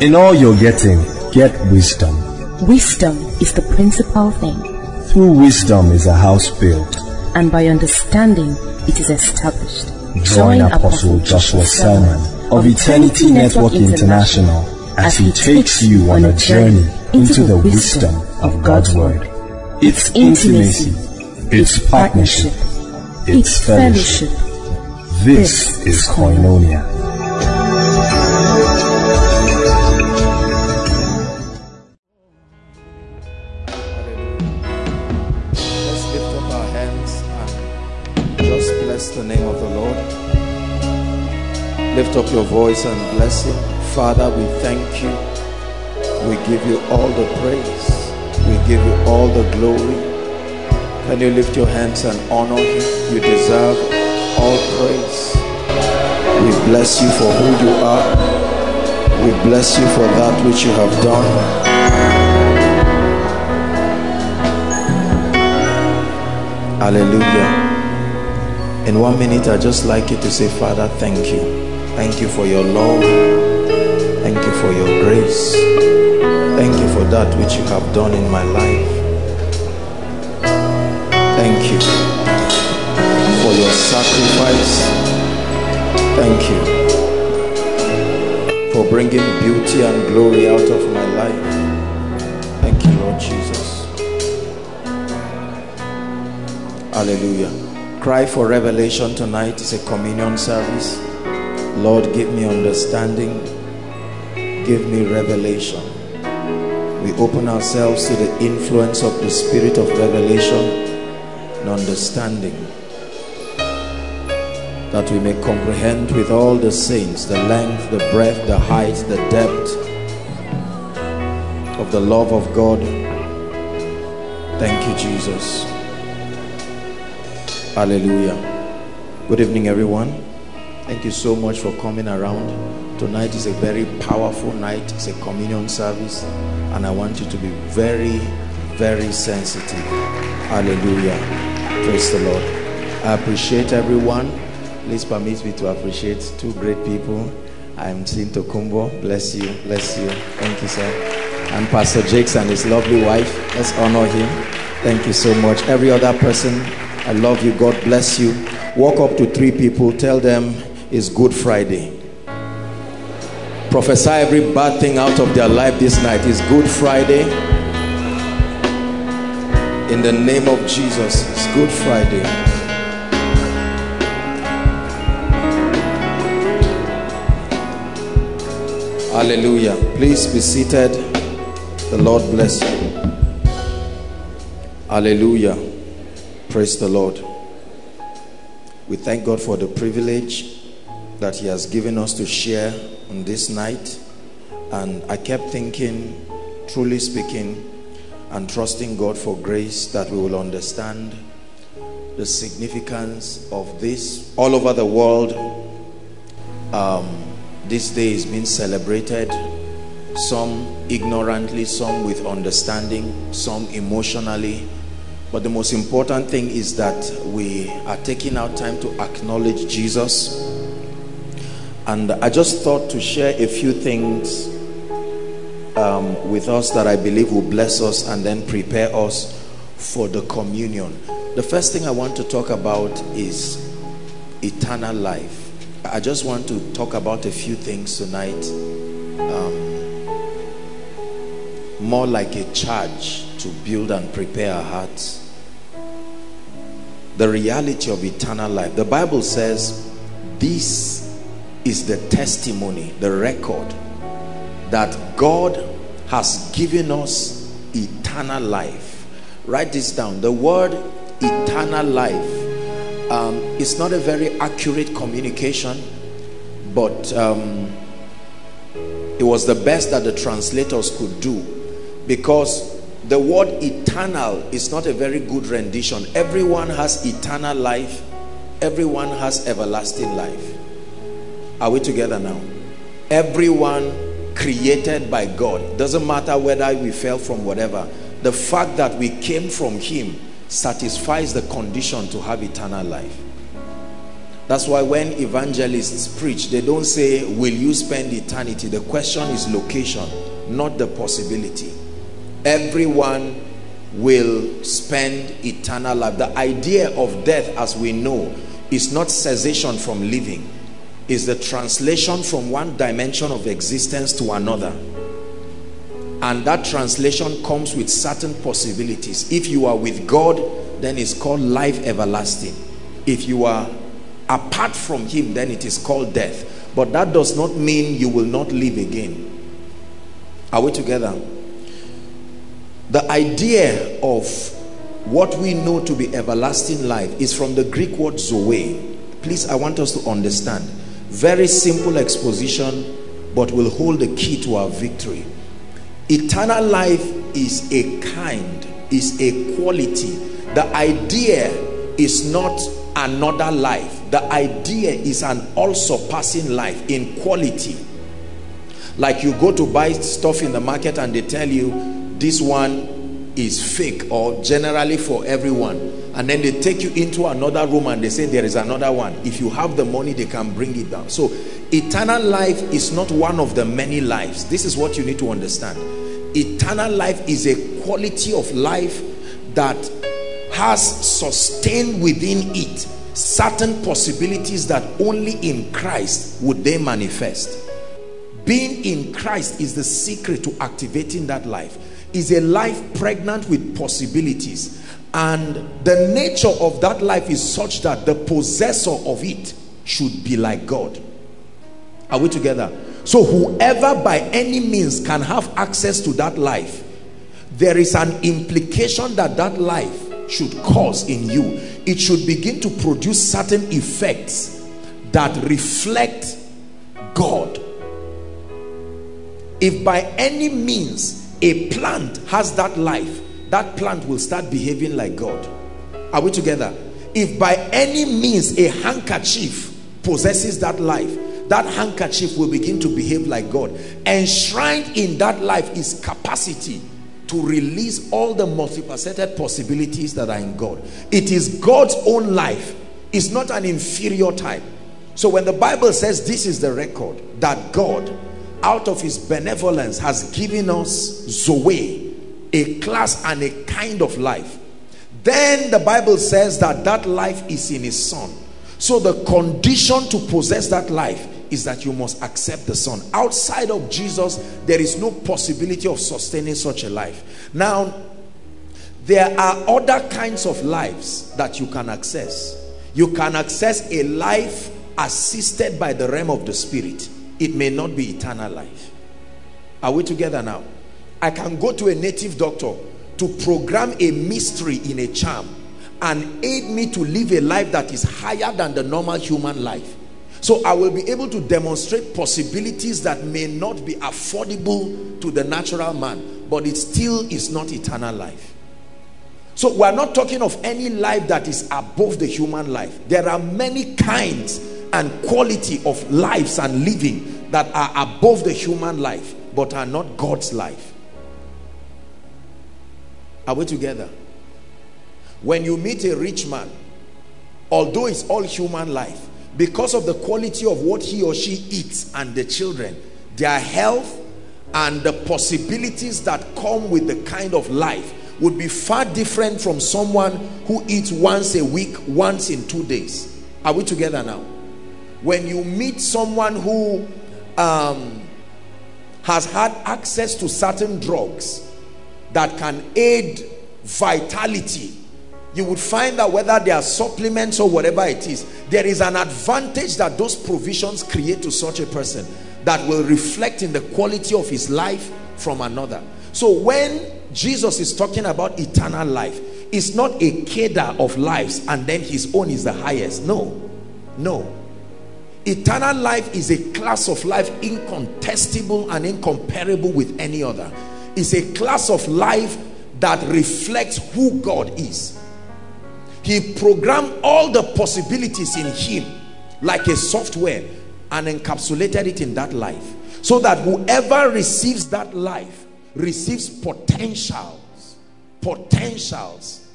In all you're getting, get wisdom. Wisdom is the principal thing, Through wisdom is a house built. and by understanding it is established. Join Apostle Joshua Selman of Eternity Network International as he takes you on a journey into the wisdom of God's Word. It's intimacy, it's partnership, it's fellowship. This is Koinonia. Up your voice and bless Him. Father, we thank you. We give you all the praise. We give you all the glory. Can you lift your hands and honor Him? You deserve all praise. We bless you for who you are. We bless you for that which you have done. Hallelujah. In one minute, I'd just like you to say, Father, thank you. Thank you for your love. Thank you for your grace. Thank you for that which you have done in my life. Thank you for your sacrifice. Thank you for bringing beauty and glory out of my life. Thank you, Lord Jesus. Hallelujah. Cry for revelation tonight. It's a communion service. Lord, give me understanding. Give me revelation. We open ourselves to the influence of the spirit of revelation and understanding. That we may comprehend with all the saints the length, the breadth, the height, the depth of the love of God. Thank you, Jesus. Hallelujah. Good evening, everyone. Thank you so much for coming around. Tonight is a very powerful night. It's a communion service, and I want you to be very, very sensitive. Hallelujah. Praise the Lord. I appreciate everyone. Please permit me to appreciate two great people. I'm seeing Tokumbo. Bless you. Bless you. Thank you, sir. And Pastor Jakes and his lovely wife. Let's honor him. Thank you so much. Every other person, I love you. God bless you. Walk up to three people. Tell them it's Good Friday. Prophesy every bad thing out of their life this night. It's Good Friday. In the name of Jesus, it's Good Friday. Hallelujah. Please be seated. The Lord bless you. Hallelujah. Praise the Lord. We thank God for the privilege that He has given us to share on this night. And I kept thinking, truly speaking, and trusting God for grace that we will understand the significance of this. All over the world, um, this day is being celebrated. Some ignorantly, some with understanding, some emotionally. But the most important thing is that we are taking our time to acknowledge Jesus. And I just thought to share a few things um, with us that I believe will bless us and then prepare us for the communion. The first thing I want to talk about is eternal life. I just want to talk about a few things tonight. Um, more like a charge to build and prepare our hearts. The reality of eternal life. The Bible says this is the testimony, the record that God has given us eternal life. Write this down. The word eternal life um, is not a very accurate communication, but um, it was the best that the translators could do because the word eternal is not a very good rendition. Everyone has eternal life, everyone has everlasting life. Are we together now? Everyone created by God. Doesn't matter whether we fell from whatever. The fact that we came from Him satisfies the condition to have eternal life. That's why when evangelists preach, they don't say, Will you spend eternity? The question is location, not the possibility. Everyone will spend eternal life. The idea of death, as we know, is not cessation from living, is the translation from one dimension of existence to another. And that translation comes with certain possibilities. If you are with God, then it's called life everlasting. If you are apart from him then it is called death but that does not mean you will not live again are we together the idea of what we know to be everlasting life is from the greek word zoe please i want us to understand very simple exposition but will hold the key to our victory. Eternal life is a kind is a quality. The idea is not another life. The idea is an all-surpassing life in quality. Like you go to buy stuff in the market and they tell you this one is fake or generally for everyone and then they take you into another room and they say there is another one if you have the money they can bring it down so eternal life is not one of the many lives this is what you need to understand eternal life is a quality of life that has sustained within it certain possibilities that only in Christ would they manifest. Being in Christ is the secret to activating that life. Is a life pregnant with possibilities. And the nature of that life is such that the possessor of it should be like God. Are we together? So whoever by any means can have access to that life, there is an implication that that life should cause in you it should begin to produce certain effects that reflect God if by any means a plant has that life that plant will start behaving like God are we together if by any means a handkerchief possesses that life that handkerchief will begin to behave like God enshrined in that life is capacity to release all the multifaceted possibilities that are in God. It is God's own life. It's not an inferior type. So when the Bible says this is the record that God out of his benevolence has given us Zoe, a class and a kind of life. Then the Bible says that that life is in his son. So the condition to possess that life is that you must accept the son. Outside of jesus there is no possibility of sustaining such a life. Now there are other kinds of lives that you can access. You can access a life assisted by the realm of the spirit. It may not be eternal life. Are we together now i can go to a native doctor to program a mystery in a charm and aid me to live a life that is higher than the normal human life so I will be able to demonstrate possibilities that may not be affordable to the natural man, but it still is not eternal life. So we're not talking of any life that is above the human life. There are many kinds and quality of lives and living that are above the human life, but are not God's life. Are we together? When you meet a rich man, although it's all human life, because of the quality of what he or she eats and the children their health and the possibilities that come with the kind of life would be far different from someone who eats once a week once in two days are we together now when you meet someone who um, has had access to certain drugs that can aid vitality you would find that whether they are supplements or whatever it is, there is an advantage that those provisions create to such a person that will reflect in the quality of his life from another. So when Jesus is talking about eternal life, it's not a cadre of lives and then his own is the highest. No, no. Eternal life is a class of life incontestable and incomparable with any other. It's a class of life that reflects who God is. He programmed all the possibilities in him like a software and encapsulated it in that life. So that whoever receives that life receives potentials potentials.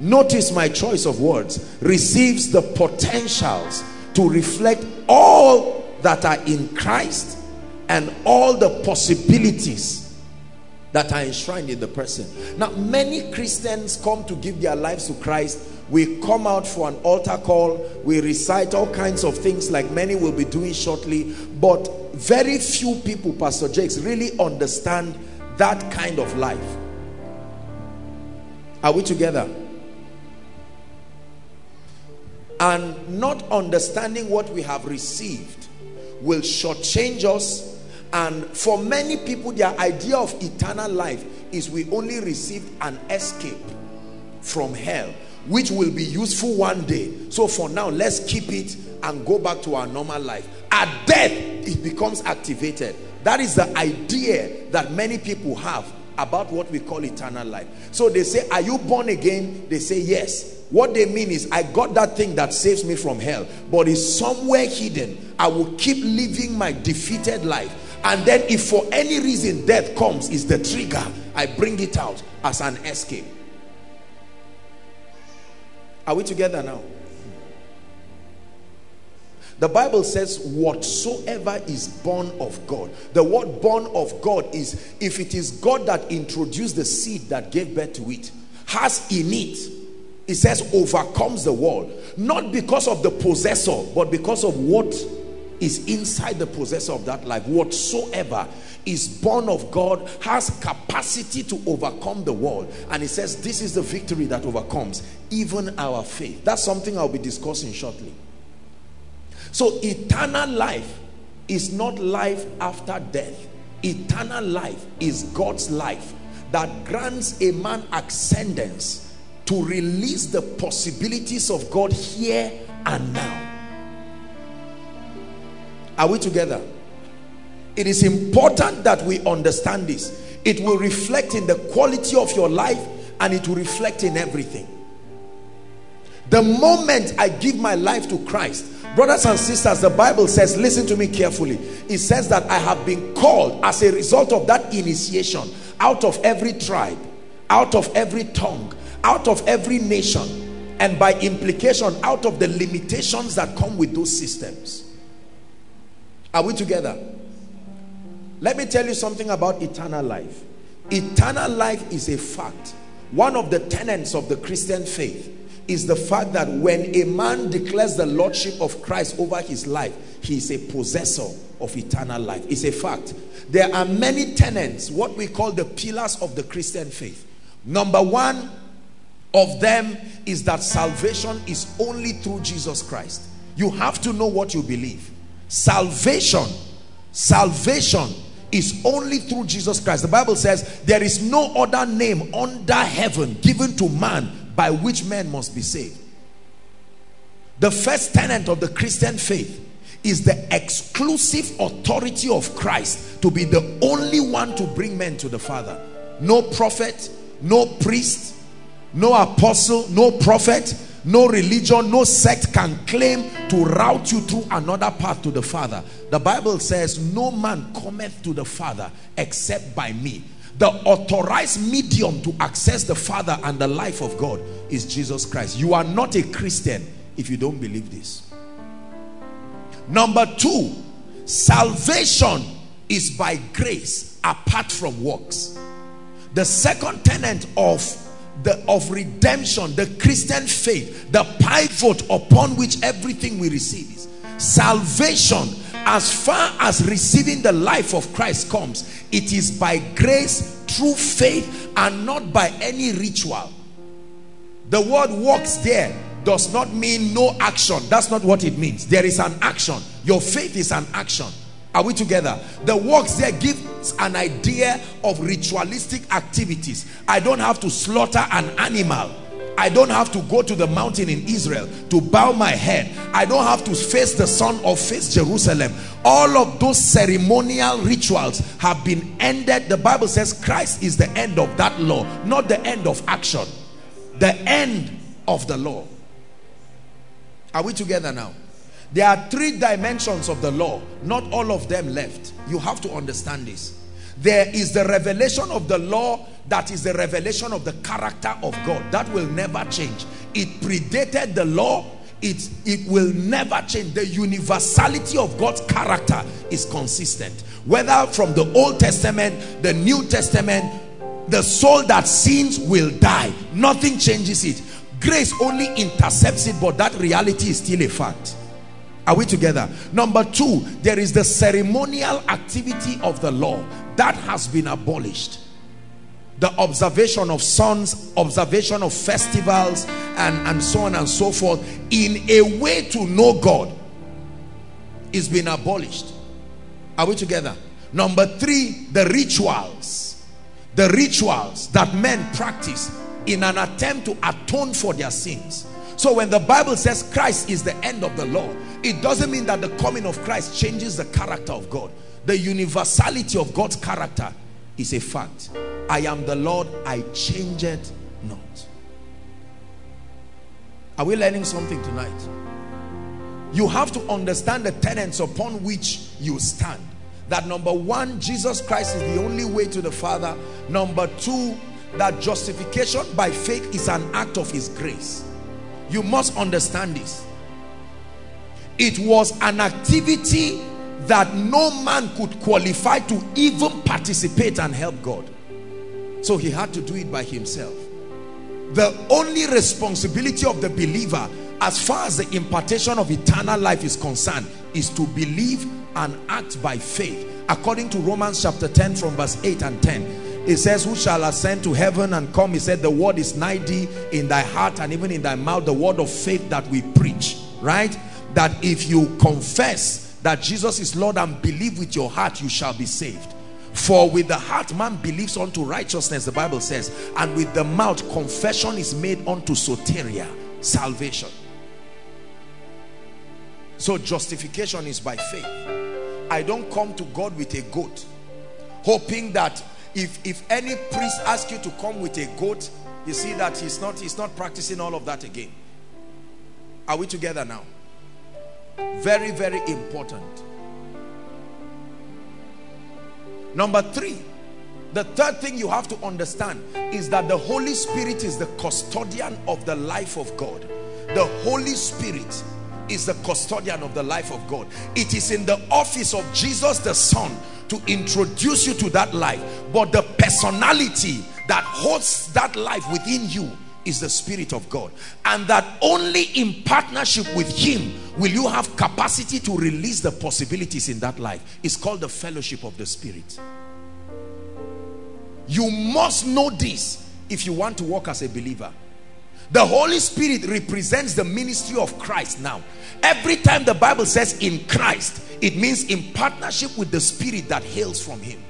Notice my choice of words, receives the potentials to reflect all that are in Christ and all the possibilities that are enshrined in the person. Now, many Christians come to give their lives to Christ. We come out for an altar call. We recite all kinds of things like many will be doing shortly. But very few people, Pastor Jakes, really understand that kind of life. Are we together? And not understanding what we have received will shortchange us and for many people, their idea of eternal life is we only received an escape from hell, which will be useful one day. So for now, let's keep it and go back to our normal life. At death, it becomes activated. That is the idea that many people have about what we call eternal life. So they say, are you born again? They say, yes. What they mean is, I got that thing that saves me from hell, but it's somewhere hidden. I will keep living my defeated life and then if for any reason death comes is the trigger i bring it out as an escape. Are we together now? The bible says whatsoever is born of god. The word born of god is if it is god that introduced the seed that gave birth to it has in it it says overcomes the world. Not because of the possessor but because of what is inside the possessor of that life. Whatsoever is born of God has capacity to overcome the world. And he says this is the victory that overcomes even our faith. That's something I'll be discussing shortly. So eternal life is not life after death. Eternal life is God's life that grants a man ascendance to release the possibilities of God here and now. Are we together? It is important that we understand this. It will reflect in the quality of your life and it will reflect in everything. The moment I give my life to Christ, brothers and sisters, the Bible says, listen to me carefully. It says that I have been called as a result of that initiation out of every tribe, out of every tongue, out of every nation, and by implication, out of the limitations that come with those systems. Are we together? Let me tell you something about eternal life. Eternal life is a fact. One of the tenets of the Christian faith is the fact that when a man declares the lordship of Christ over his life, he is a possessor of eternal life. It's a fact. There are many tenets, what we call the pillars of the Christian faith. Number one of them is that salvation is only through Jesus Christ. You have to know what you believe salvation salvation is only through Jesus Christ. The Bible says there is no other name under heaven given to man by which man must be saved. The first tenet of the Christian faith is the exclusive authority of Christ to be the only one to bring men to the Father. No prophet no priest no apostle no prophet no religion, no sect can claim to route you through another path to the Father. The Bible says, no man cometh to the Father except by me. The authorized medium to access the Father and the life of God is Jesus Christ. You are not a Christian if you don't believe this. Number two, salvation is by grace apart from works. The second tenet of the, of redemption, the Christian faith, the pivot upon which everything we receive is salvation. As far as receiving the life of Christ comes, it is by grace, through faith, and not by any ritual. The word works there does not mean no action. That's not what it means. There is an action. Your faith is an action. Are we together? The works there gives an idea of ritualistic activities. I don't have to slaughter an animal. I don't have to go to the mountain in Israel to bow my head. I don't have to face the sun or face Jerusalem. All of those ceremonial rituals have been ended. The Bible says Christ is the end of that law, not the end of action. The end of the law. Are we together now? There are three dimensions of the law. Not all of them left. You have to understand this. There is the revelation of the law that is the revelation of the character of God. That will never change. It predated the law. It, it will never change. The universality of God's character is consistent. Whether from the Old Testament, the New Testament, the soul that sins will die. Nothing changes it. Grace only intercepts it, but that reality is still a fact. Are we together? Number two, there is the ceremonial activity of the law that has been abolished the observation of sons, observation of festivals, and, and so on and so forth, in a way to know God, is being abolished. Are we together? Number three, the rituals. The rituals that men practice in an attempt to atone for their sins. So when the Bible says Christ is the end of the law, it doesn't mean that the coming of Christ changes the character of God. The universality of God's character is a fact. I am the Lord, I change it not. Are we learning something tonight? You have to understand the tenets upon which you stand. That number one, Jesus Christ is the only way to the Father. Number two, that justification by faith is an act of his grace. You must understand this. It was an activity that no man could qualify to even participate and help God. So he had to do it by himself. The only responsibility of the believer as far as the impartation of eternal life is concerned is to believe and act by faith. According to Romans chapter 10 from verse 8 and 10, it says, who shall ascend to heaven and come? He said, the word is nigh thee in thy heart and even in thy mouth, the word of faith that we preach, right? That if you confess that Jesus is Lord and believe with your heart, you shall be saved. For with the heart man believes unto righteousness, the Bible says, and with the mouth confession is made unto soteria, salvation. So justification is by faith. I don't come to God with a goat, hoping that if, if any priest asks you to come with a goat, you see that he's not, he's not practicing all of that again. Are we together now? Very, very important. Number three, the third thing you have to understand is that the Holy Spirit is the custodian of the life of God. The Holy Spirit is the custodian of the life of God. It is in the office of Jesus the Son to introduce you to that life. But the personality that holds that life within you is the Spirit of God. And that only in partnership with Him will you have capacity to release the possibilities in that life. It's called the fellowship of the Spirit. You must know this if you want to walk as a believer. The Holy Spirit represents the ministry of Christ now. Every time the Bible says in Christ, it means in partnership with the Spirit that hails from Him.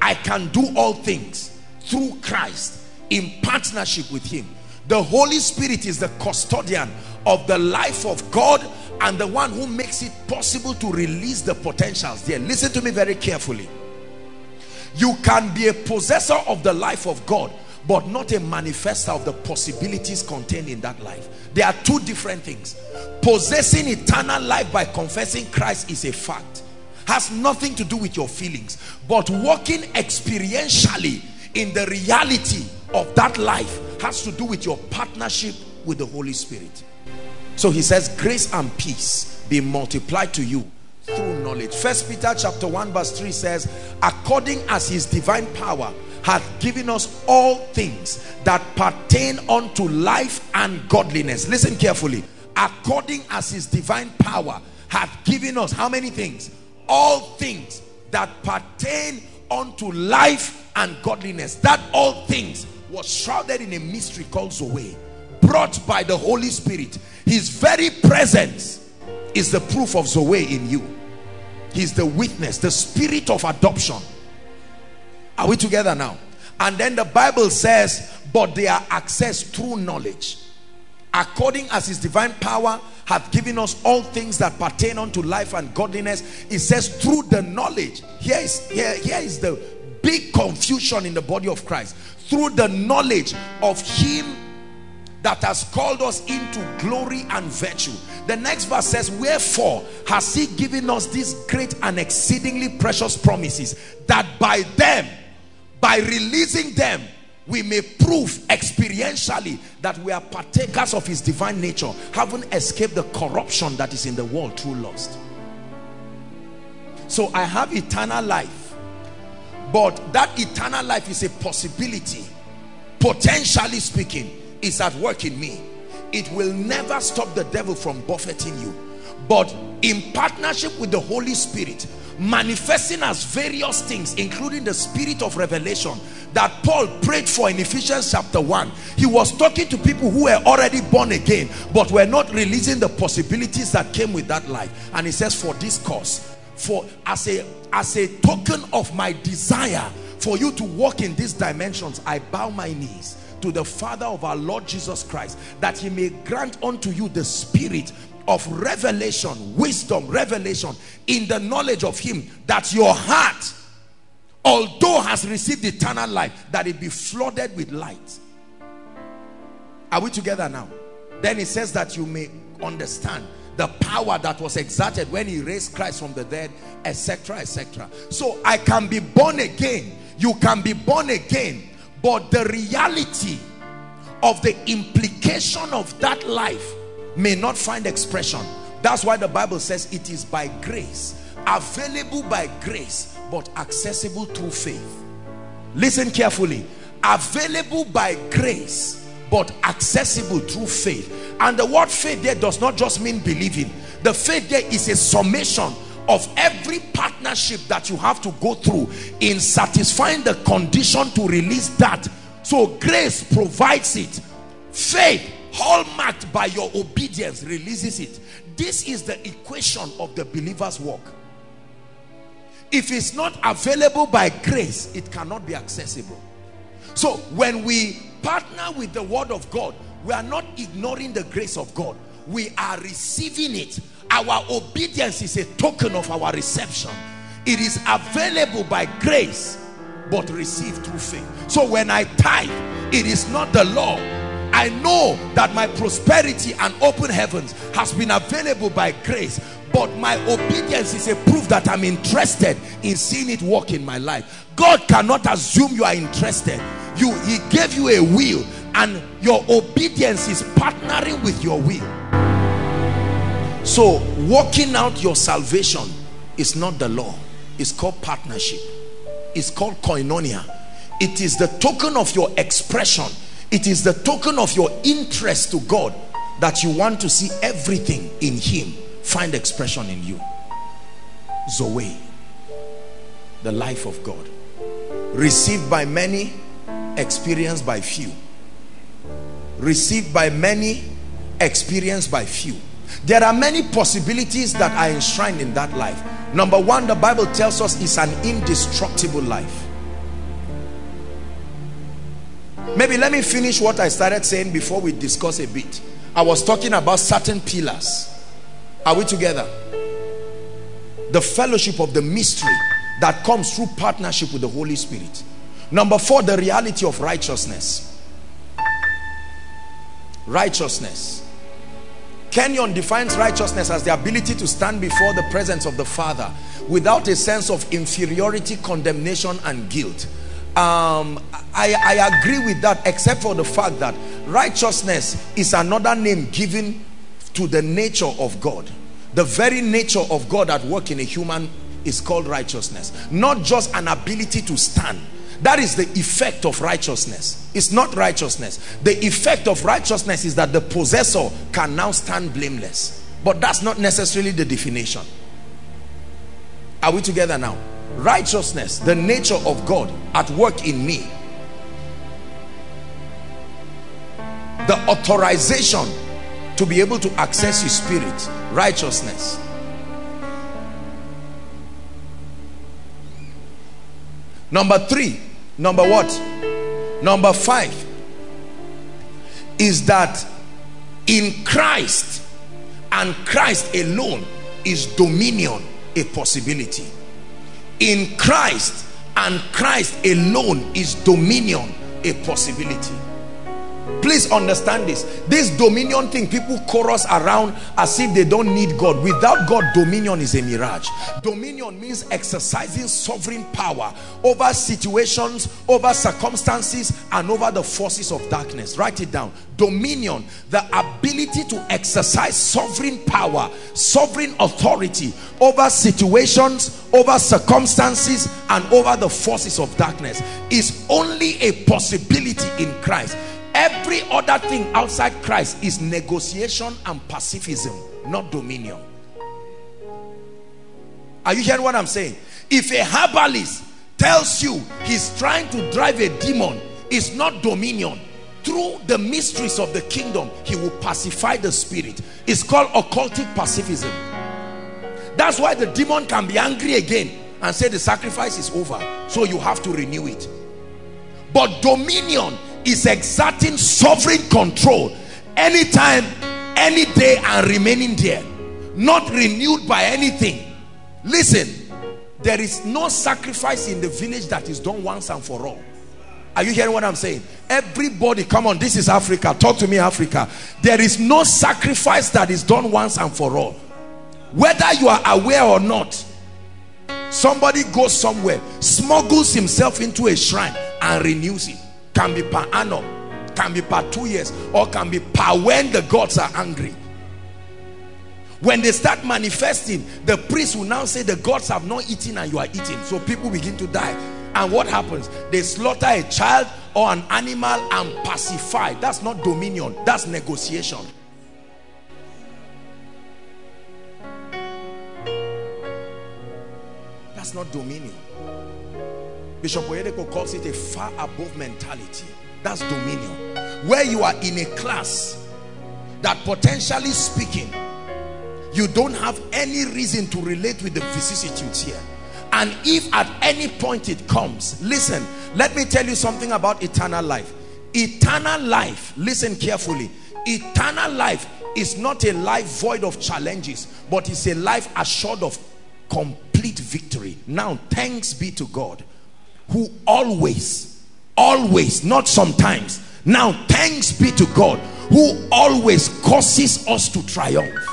I can do all things through Christ in partnership with him the Holy Spirit is the custodian of the life of God and the one who makes it possible to release the potentials there listen to me very carefully you can be a possessor of the life of God but not a manifester of the possibilities contained in that life there are two different things possessing eternal life by confessing Christ is a fact has nothing to do with your feelings but walking experientially in the reality of that life has to do with your partnership with the Holy Spirit. So he says, grace and peace be multiplied to you through knowledge. First Peter chapter 1 verse 3 says, according as his divine power hath given us all things that pertain unto life and godliness. Listen carefully. According as his divine power hath given us how many things? All things that pertain unto life and godliness. That all things was shrouded in a mystery called Zoe, brought by the Holy Spirit. His very presence is the proof of Zoe in you. He's the witness, the spirit of adoption. Are we together now? And then the Bible says, but they are accessed through knowledge. According as his divine power hath given us all things that pertain unto life and godliness. It says through the knowledge. Here is, here, here is the big confusion in the body of Christ through the knowledge of him that has called us into glory and virtue. The next verse says, Wherefore has he given us these great and exceedingly precious promises, that by them, by releasing them, we may prove experientially that we are partakers of his divine nature, having escaped the corruption that is in the world through lust. So I have eternal life, but that eternal life is a possibility, potentially speaking is at work in me. It will never stop the devil from buffeting you. But in partnership with the Holy Spirit manifesting as various things including the spirit of revelation that Paul prayed for in Ephesians chapter 1 he was talking to people who were already born again but were not releasing the possibilities that came with that life. And he says for this cause for as a as a token of my desire for you to walk in these dimensions I bow my knees to the Father of our Lord Jesus Christ that he may grant unto you the spirit of revelation, wisdom, revelation in the knowledge of him that your heart although has received eternal life that it be flooded with light. Are we together now? Then he says that you may understand the power that was exerted when he raised Christ from the dead, etc., etc. So I can be born again. You can be born again but the reality of the implication of that life may not find expression. That's why the bible says it is by grace available by grace but accessible through faith. Listen carefully. Available by grace but accessible through faith. And the word faith there does not just mean believing. The faith there is a summation of every partnership that you have to go through in satisfying the condition to release that. So grace provides it. Faith hallmarked by your obedience releases it. This is the equation of the believer's work if it's not available by grace it cannot be accessible. So when we partner with the word of God we are not ignoring the grace of God. We are receiving it. Our obedience is a token of our reception. It is available by grace but received through faith. So when i tithe it is not the law i know that my prosperity and open heavens has been available by grace but my obedience is a proof that i'm interested in seeing it work in my life god cannot assume you are interested you he gave you a will and your obedience is partnering with your will so working out your salvation is not the law. It's called partnership. It's called koinonia. It is the token of your expression. It is the token of your interest to God that you want to see everything in him find expression in you. Zoe, the life of God. Received by many, experienced by few. Received by many, experienced by few there are many possibilities that are enshrined in that life number one the bible tells us it's an indestructible life maybe let me finish what i started saying before we discuss a bit. I was talking about certain pillars. Are we together? The fellowship of the mystery that comes through partnership with the holy spirit. Number four the reality of righteousness. Righteousness. Kenyon defines righteousness as the ability to stand before the presence of the Father without a sense of inferiority, condemnation, and guilt. Um, I, I agree with that except for the fact that righteousness is another name given to the nature of God. The very nature of God at work in a human is called righteousness. Not just an ability to stand that is the effect of righteousness. It's not righteousness. The effect of righteousness is that the possessor can now stand blameless. But that's not necessarily the definition. Are we together now? Righteousness, the nature of God at work in me. The authorization to be able to access his spirit. Righteousness. Number three, Number what? Number five is that in Christ and Christ alone is dominion a possibility. In Christ and Christ alone is dominion a possibility. Please understand this. This dominion thing, people chorus around as if they don't need God. Without God, dominion is a mirage. Dominion means exercising sovereign power over situations, over circumstances, and over the forces of darkness. Write it down. Dominion, the ability to exercise sovereign power, sovereign authority over situations, over circumstances, and over the forces of darkness is only a possibility in Christ. Every other thing outside Christ is negotiation and pacifism, not dominion. Are you hearing what I'm saying? If a herbalist tells you he's trying to drive a demon, it's not dominion. Through the mysteries of the kingdom, he will pacify the spirit. It's called occultic pacifism. That's why the demon can be angry again and say the sacrifice is over. So you have to renew it. But dominion is exerting sovereign control anytime, any day and remaining there. Not renewed by anything. Listen, there is no sacrifice in the village that is done once and for all. Are you hearing what I'm saying? Everybody, come on, this is Africa. Talk to me, Africa. There is no sacrifice that is done once and for all. Whether you are aware or not, somebody goes somewhere, smuggles himself into a shrine and renews it can be per annum can be per two years or can be per when the gods are angry. When they start manifesting the priest will now say the gods have not eaten and you are eating. So people begin to die. And what happens? They slaughter a child or an animal and pacify. That's not dominion. That's negotiation. That's not dominion Bishop Oyedepo calls it a far above mentality. That's dominion. Where you are in a class that potentially speaking, you don't have any reason to relate with the vicissitudes here. And if at any point it comes, listen, let me tell you something about eternal life. Eternal life, listen carefully. Eternal life is not a life void of challenges, but it's a life assured of complete victory. Now, thanks be to God who always, always, not sometimes, now thanks be to God who always causes us to triumph.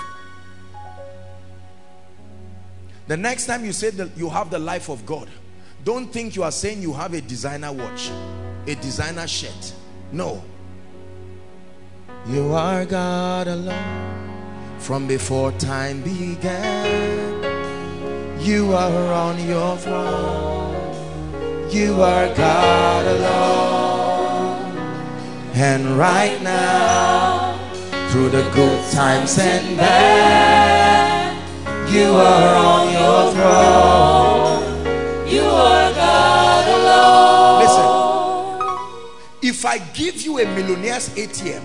The next time you say that you have the life of God, don't think you are saying you have a designer watch, a designer shirt. No. You are God alone from before time began. You are on your throne. You are God alone. And right now, through the good times and bad, you are on your throne. You are God alone. Listen, if I give you a millionaire's ATM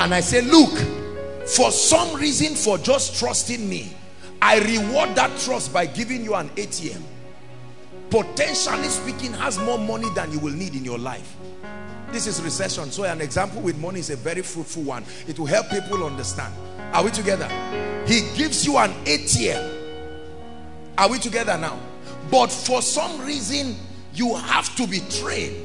and I say, look, for some reason, for just trusting me, I reward that trust by giving you an ATM potentially speaking has more money than you will need in your life. This is recession. So an example with money is a very fruitful one. It will help people understand. Are we together? He gives you an ATM are we together now? But for some reason you have to be trained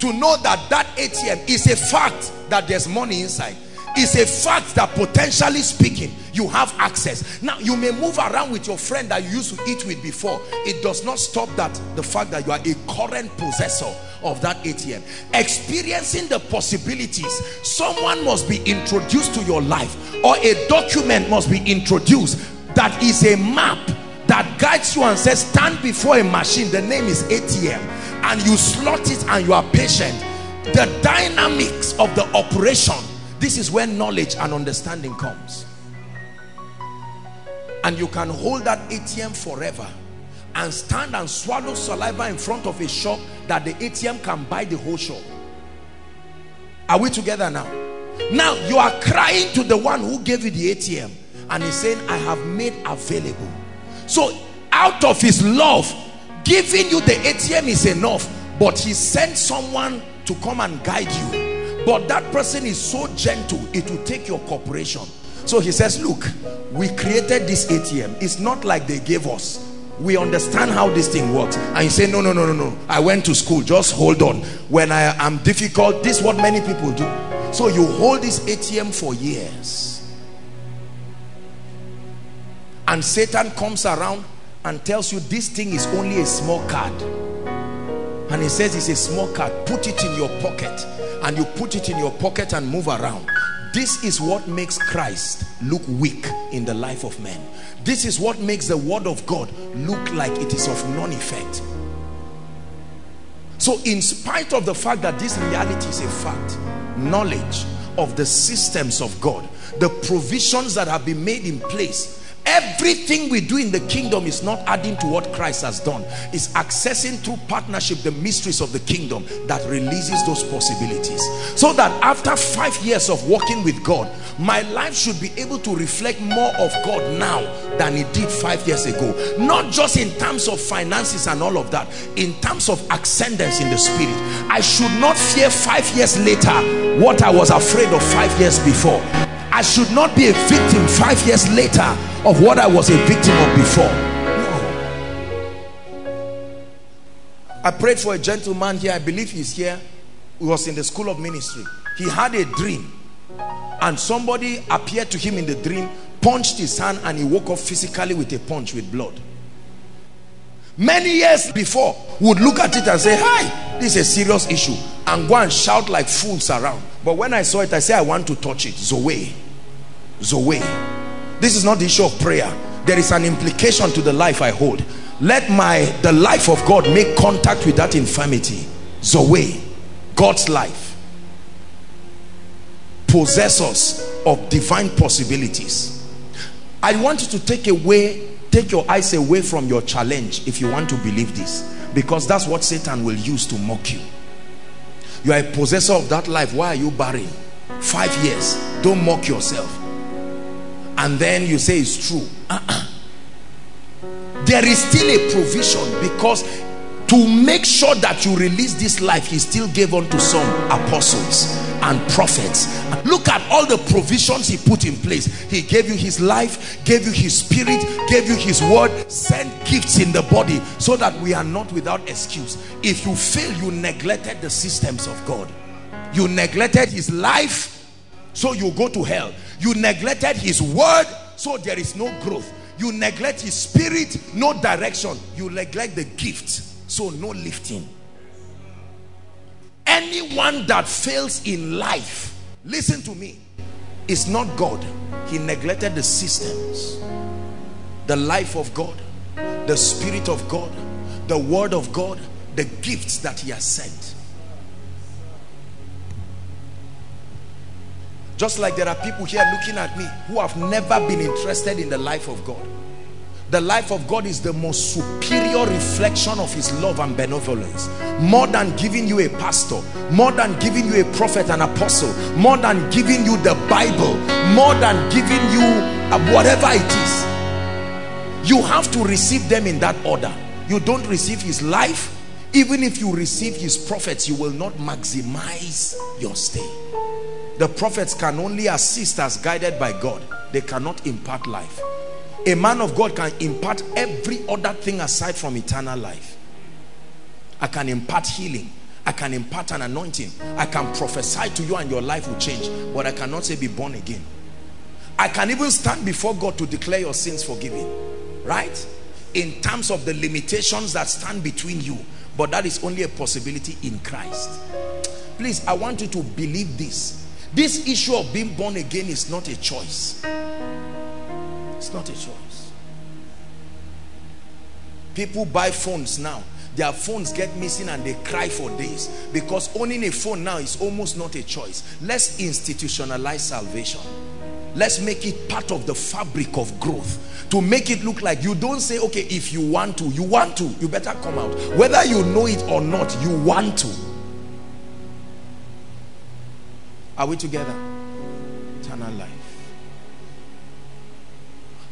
to know that that ATM is a fact that there's money inside is a fact that potentially speaking you have access. Now you may move around with your friend that you used to eat with before. It does not stop that the fact that you are a current possessor of that ATM experiencing the possibilities someone must be introduced to your life or a document must be introduced that is a map that guides you and says stand before a machine the name is ATM and you slot it and you are patient. The dynamics of the operation this is where knowledge and understanding comes. And you can hold that ATM forever and stand and swallow saliva in front of a shop that the ATM can buy the whole shop. Are we together now? Now you are crying to the one who gave you the ATM and he's saying, I have made available. So out of his love, giving you the ATM is enough, but he sent someone to come and guide you but that person is so gentle it will take your cooperation so he says look we created this ATM it's not like they gave us. We understand how this thing works. And you say no no no no no. I went to school. Just hold on. When i am difficult this is what many people do. So you hold this atm for years. And satan comes around and tells you this thing is only a small card and he says it's a small card. Put it in your pocket. And you put it in your pocket and move around. This is what makes Christ look weak in the life of men. This is what makes the word of God look like it is of none effect. So in spite of the fact that this reality is a fact knowledge of the systems of God the provisions that have been made in place Everything we do in the kingdom is not adding to what Christ has done. It's accessing through partnership the mysteries of the kingdom that releases those possibilities. So that after five years of walking with God, my life should be able to reflect more of God now than it did five years ago. Not just in terms of finances and all of that. In terms of ascendance in the spirit. I should not fear five years later what I was afraid of five years before. I should not be a victim five years later of what I was a victim of before. No. I prayed for a gentleman here. I believe he's here. He was in the school of ministry. He had a dream and somebody appeared to him in the dream, punched his hand and he woke up physically with a punch with blood. Many years before, would look at it and say, hi, this is a serious issue and go and shout like fools around. But when I saw it, I said, I want to touch it. Zoe. Zoe. This is not the issue of prayer. There is an implication to the life I hold. Let my the life of God make contact with that infirmity. Zoe. God's life. Possess us of divine possibilities. I want you to take away, take your eyes away from your challenge if you want to believe this. Because that's what Satan will use to mock you. You are a possessor of that life. Why are you barren? Five years. Don't mock yourself and then you say it's true uh -uh. there is still a provision because to make sure that you release this life he still gave unto some apostles and prophets. Look at all the provisions he put in place. He gave you his life gave you his spirit gave you his word sent gifts in the body so that we are not without excuse. If you fail you neglected the systems of god. You neglected his life so you go to hell. You neglected his word so there is no growth. You neglect his spirit no direction. You neglect the gift so no lifting. Anyone that fails in life listen to me is not God. He neglected the systems the life of God the spirit of God the word of God the gifts that he has sent. Just like there are people here looking at me who have never been interested in the life of God. The life of God is the most superior reflection of his love and benevolence. More than giving you a pastor, more than giving you a prophet and apostle, more than giving you the Bible, more than giving you uh, whatever it is. You have to receive them in that order. You don't receive his life. Even if you receive his prophets, you will not maximize your stay. The prophets can only assist as guided by God. They cannot impart life. A man of God can impart every other thing aside from eternal life. I can impart healing. I can impart an anointing. I can prophesy to you and your life will change. But I cannot say be born again. I can even stand before God to declare your sins forgiven. Right? In terms of the limitations that stand between you. But that is only a possibility in Christ. Please, I want you to believe this this issue of being born again is not a choice. It's not a choice. People buy phones now. Their phones get missing and they cry for days because owning a phone now is almost not a choice. Let's institutionalize salvation. Let's make it part of the fabric of growth to make it look like you don't say, okay, if you want to, you want to, you better come out. Whether you know it or not, you want to. Are we together? Eternal life.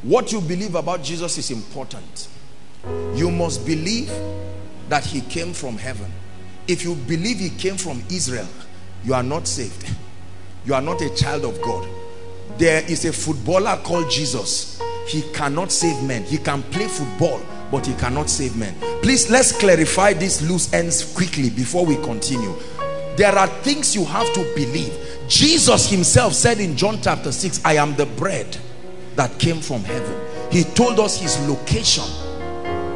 What you believe about Jesus is important. You must believe that he came from heaven. If you believe he came from Israel, you are not saved. You are not a child of God. There is a footballer called Jesus. He cannot save men. He can play football, but he cannot save men please let's clarify these loose ends quickly before we continue there are things you have to believe jesus himself said in john chapter 6 i am the bread that came from heaven. He told us his location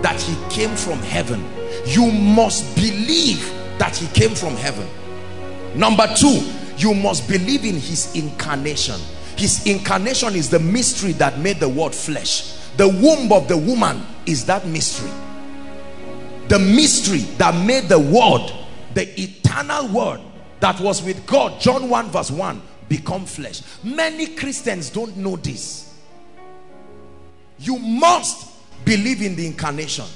that he came from heaven. You must believe that he came from heaven. Number two you must believe in his incarnation. His incarnation is the mystery that made the word flesh. The womb of the woman is that mystery. The mystery that made the word the eternal word that was with God John 1 verse 1 become flesh. Many Christians don't know this you must believe in the incarnation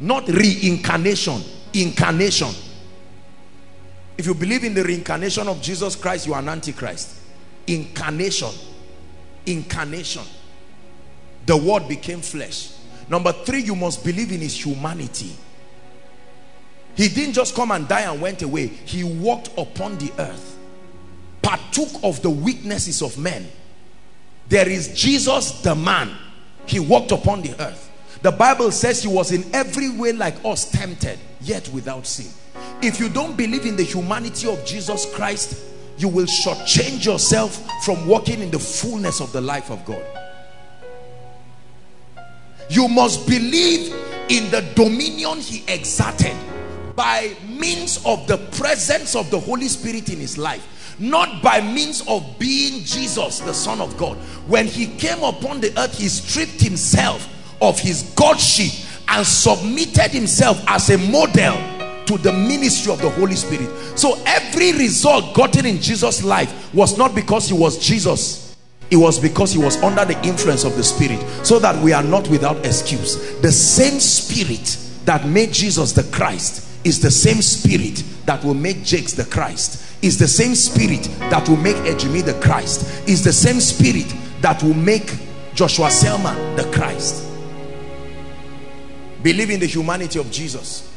not reincarnation incarnation. If you believe in the reincarnation of Jesus Christ you are an antichrist. Incarnation incarnation. The word became flesh. Number three you must believe in his humanity. He didn't just come and die and went away. He walked upon the earth partook of the weaknesses of men. There is jesus the man he walked upon the earth. The bible says he was in every way like us tempted yet without sin. If you don't believe in the humanity of jesus christ you will shortchange yourself from walking in the fullness of the life of God. You must believe in the dominion he exerted by means of the presence of the Holy Spirit in his life not by means of being Jesus the Son of God when he came upon the earth he stripped himself of his godship and submitted himself as a model to the ministry of the Holy Spirit. So every result gotten in Jesus' life was not because he was Jesus. It was because he was under the influence of the Spirit. So that we are not without excuse. The same Spirit that made Jesus the Christ is the same Spirit that will make Jakes the Christ. Is the same Spirit that will make Ejimi the Christ. Is the same Spirit that will make Joshua Selman the Christ. Believe in the humanity of Jesus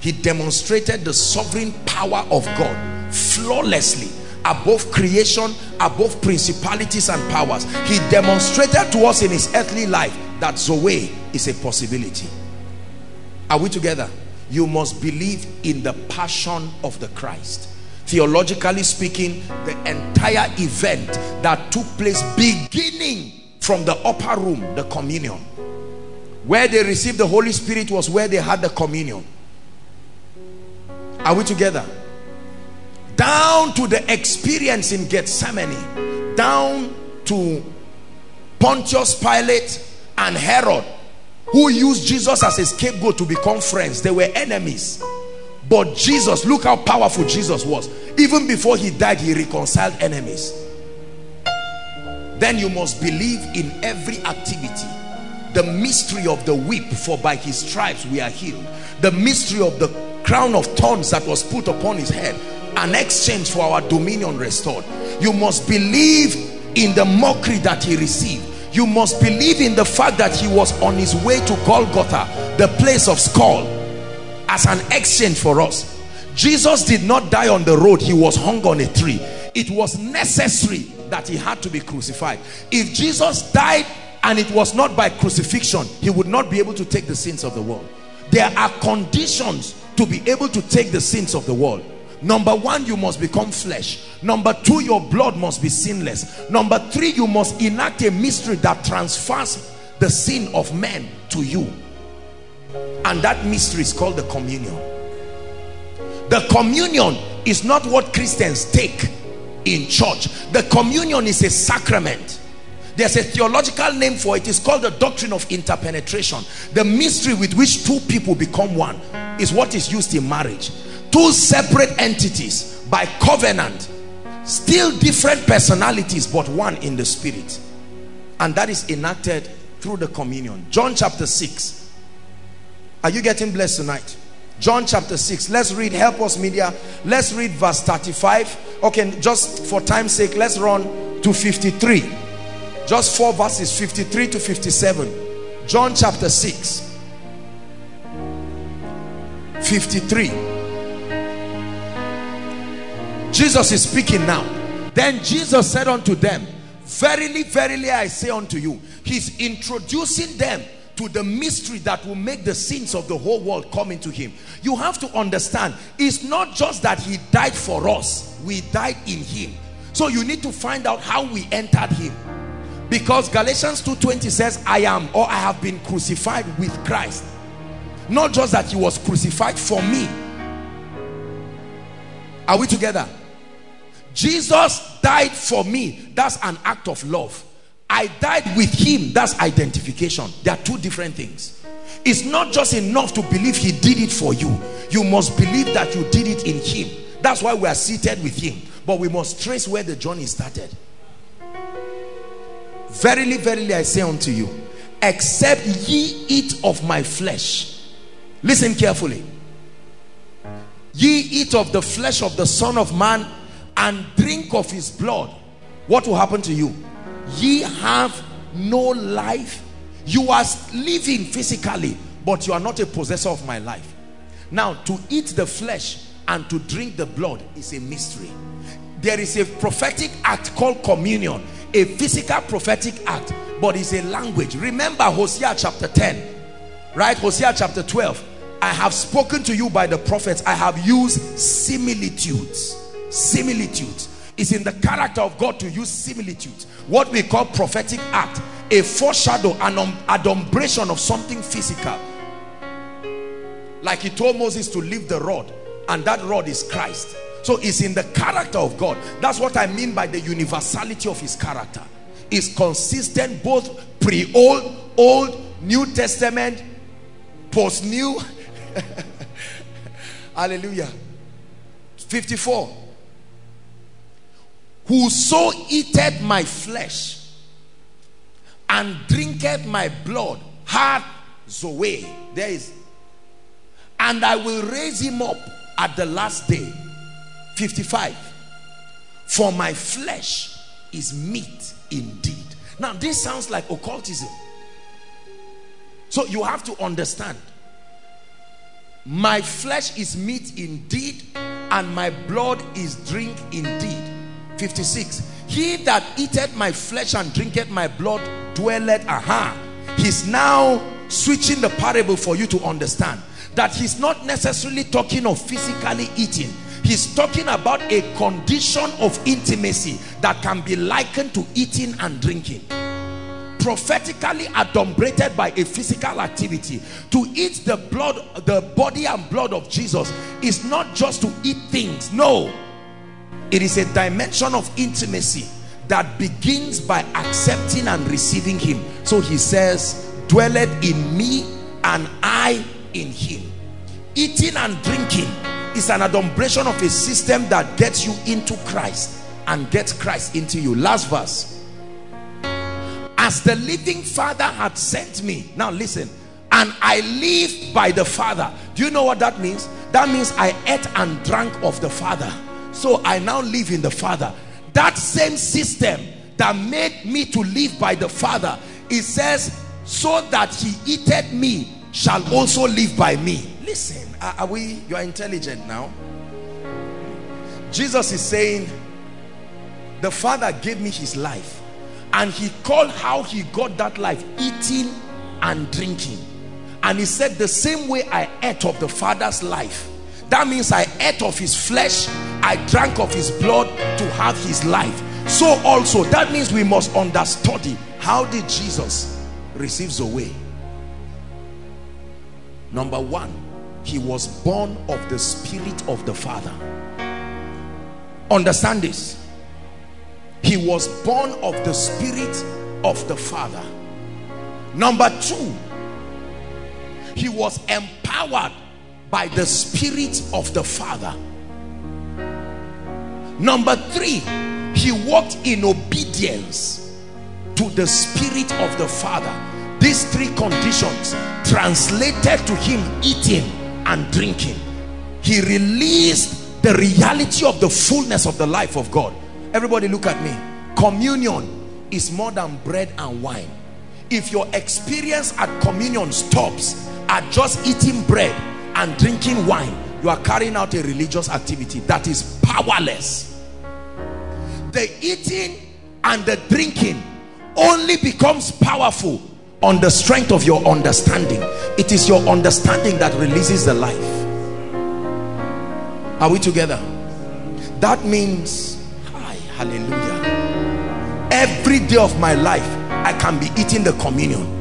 he demonstrated the sovereign power of God flawlessly above creation above principalities and powers he demonstrated to us in his earthly life that Zoe is a possibility are we together you must believe in the passion of the Christ theologically speaking the entire event that took place beginning from the upper room the communion where they received the Holy Spirit was where they had the communion are we together? Down to the experience in Gethsemane, down to Pontius Pilate and Herod, who used Jesus as a scapegoat to become friends. They were enemies. But Jesus, look how powerful Jesus was. Even before he died, he reconciled enemies. Then you must believe in every activity. The mystery of the whip, for by his stripes we are healed. The mystery of the crown of thorns that was put upon his head an exchange for our dominion restored you must believe in the mockery that he received you must believe in the fact that he was on his way to Golgotha the place of skull as an exchange for us. Jesus did not die on the road. He was hung on a tree. It was necessary that he had to be crucified. If Jesus died and it was not by crucifixion he would not be able to take the sins of the world. There are conditions to be able to take the sins of the world number one you must become flesh number two your blood must be sinless number three you must enact a mystery that transfers the sin of men to you and that mystery is called the communion the communion is not what christians take in church the communion is a sacrament there's a theological name for it. It's called the doctrine of interpenetration. The mystery with which two people become one is what is used in marriage. Two separate entities by covenant. Still different personalities, but one in the spirit. And that is enacted through the communion. John chapter 6. Are you getting blessed tonight? John chapter 6. Let's read. Help us media. Let's read verse 35. Okay, just for time's sake, let's run to 53 just four verses 53 to 57 John chapter 6 53 Jesus is speaking now then Jesus said unto them verily verily I say unto you he's introducing them to the mystery that will make the sins of the whole world come into him. You have to understand, it's not just that he died for us, we died in him. So you need to find out how we entered him. Because Galatians 2.20 says, I am or I have been crucified with Christ. Not just that he was crucified for me. Are we together? Jesus died for me. That's an act of love. I died with him. That's identification. They are two different things. It's not just enough to believe he did it for you. You must believe that you did it in him. That's why we are seated with him. But we must trace where the journey started. Verily, verily, I say unto you, except ye eat of my flesh. Listen carefully. Ye eat of the flesh of the Son of Man and drink of his blood. What will happen to you? Ye have no life. You are living physically, but you are not a possessor of my life. Now, to eat the flesh and to drink the blood is a mystery. There is a prophetic act called communion a physical prophetic act but it's a language remember hosea chapter 10 right hosea chapter 12 i have spoken to you by the prophets i have used similitudes similitudes is in the character of god to use similitudes what we call prophetic act a foreshadow an um, adumbration of something physical like he told moses to leave the rod and that rod is christ so it's in the character of God. That's what I mean by the universality of his character. It's consistent both pre-old, old, New Testament, post-new. Hallelujah. 54. Whoso eateth my flesh and drinketh my blood hath Zoe. There is. And I will raise him up at the last day. 55 for my flesh is meat indeed. Now this sounds like occultism. So you have to understand. My flesh is meat indeed and my blood is drink indeed 56 he that eateth my flesh and drinketh my blood dwelleth aha he's now switching the parable for you to understand that he's not necessarily talking of physically eating He's talking about a condition of intimacy that can be likened to eating and drinking. Prophetically adumbrated by a physical activity. To eat the blood, the body and blood of Jesus is not just to eat things. No. It is a dimension of intimacy that begins by accepting and receiving him. So he says, dwelleth in me and I in him. Eating and drinking is an adumbration of a system that gets you into Christ and gets Christ into you. Last verse. As the living Father had sent me. Now listen. And I live by the Father. Do you know what that means? That means I ate and drank of the Father. So I now live in the Father. That same system that made me to live by the Father. It says, so that he eateth me shall also live by me. Listen. Are we, you are intelligent now. Jesus is saying, the Father gave me his life. And he called how he got that life, eating and drinking. And he said, the same way I ate of the Father's life, that means I ate of his flesh, I drank of his blood to have his life. So also, that means we must understudy how did Jesus receive Zoe? Number one, he was born of the spirit of the father understand this he was born of the spirit of the father number two he was empowered by the spirit of the father. Number three he walked in obedience to the spirit of the father. These three conditions translated to him eating and drinking. He released the reality of the fullness of the life of God. Everybody look at me. Communion is more than bread and wine. If your experience at communion stops at just eating bread and drinking wine you are carrying out a religious activity that is powerless. The eating and the drinking only becomes powerful on the strength of your understanding. It is your understanding that releases the life. Are we together? That means hi, hallelujah. Every day of my life I can be eating the communion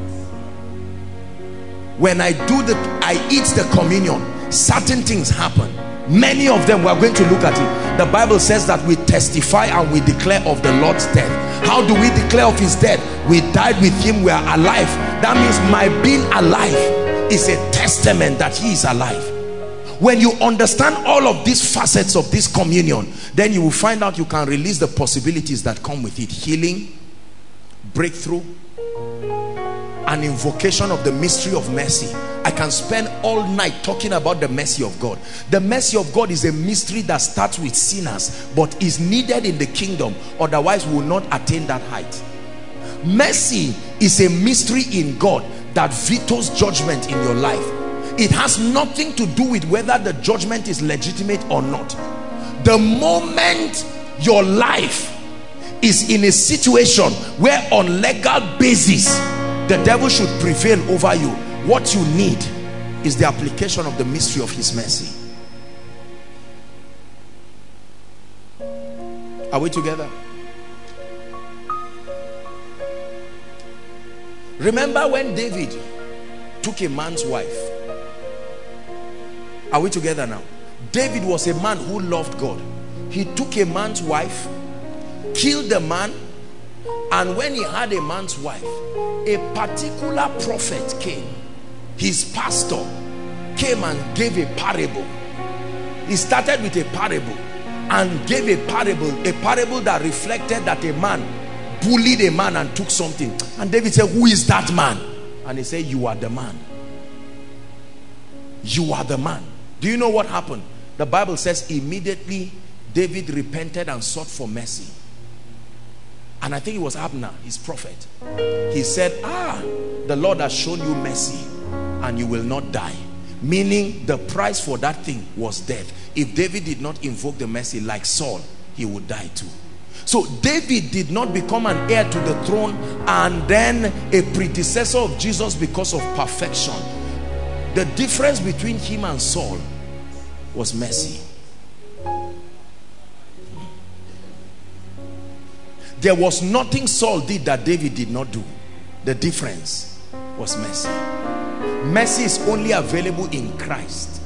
when I do the I eat the communion certain things happen. Many of them we are going to look at it. The bible says that we testify and we declare of the lord's death. How do we declare of his death? We died with him we are alive. That means my being alive is a testament that he is alive. When you understand all of these facets of this communion then you will find out you can release the possibilities that come with it. Healing breakthrough an invocation of the mystery of mercy. I can spend all night talking about the mercy of God. The mercy of God is a mystery that starts with sinners but is needed in the kingdom otherwise we will not attain that height. Mercy is a mystery in God that vetoes judgment in your life. It has nothing to do with whether the judgment is legitimate or not. The moment your life is in a situation where on legal basis the devil should prevail over you. What you need is the application of the mystery of his mercy. Are we together? Remember when David took a man's wife? Are we together now? David was a man who loved God. He took a man's wife killed the man and when he had a man's wife a particular prophet came. His pastor came and gave a parable. He started with a parable and gave a parable a parable that reflected that a man bullied a man and took something. And David said who is that man? And he said you are the man. You are the man. Do you know what happened? The Bible says immediately David repented and sought for mercy and I think it was Abner, his prophet. He said, ah, the Lord has shown you mercy and you will not die. Meaning the price for that thing was death. If David did not invoke the mercy like Saul, he would die too. So David did not become an heir to the throne and then a predecessor of Jesus because of perfection. The difference between him and Saul was mercy. There was nothing Saul did that David did not do. The difference was mercy. Mercy is only available in Christ.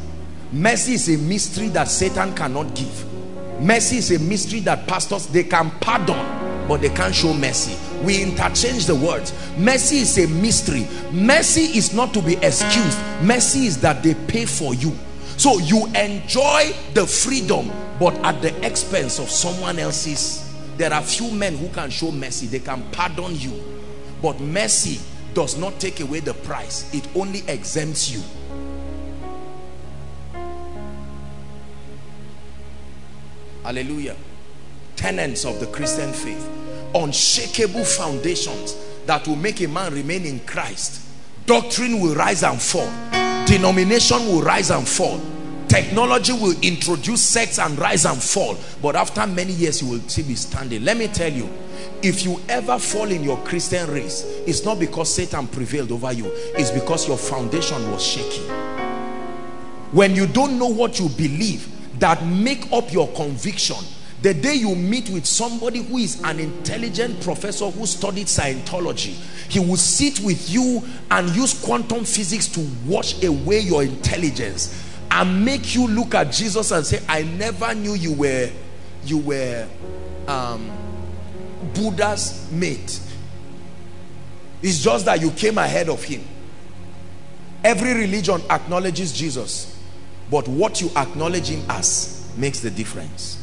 Mercy is a mystery that Satan cannot give. Mercy is a mystery that pastors, they can pardon, but they can't show mercy. We interchange the words. Mercy is a mystery. Mercy is not to be excused. Mercy is that they pay for you. So you enjoy the freedom, but at the expense of someone else's there are few men who can show mercy. They can pardon you. But mercy does not take away the price. It only exempts you. Hallelujah. Tenets of the christian faith. Unshakable foundations that will make a man remain in christ. Doctrine will rise and fall. Denomination will rise and fall technology will introduce sex and rise and fall but after many years you will still be standing. Let me tell you if you ever fall in your christian race it's not because satan prevailed over you it's because your foundation was shaky when you don't know what you believe that make up your conviction the day you meet with somebody who is an intelligent professor who studied Scientology, he will sit with you and use quantum physics to wash away your intelligence and make you look at Jesus and say, I never knew you were, you were um, Buddha's mate. It's just that you came ahead of him. Every religion acknowledges Jesus, but what you acknowledge him as makes the difference.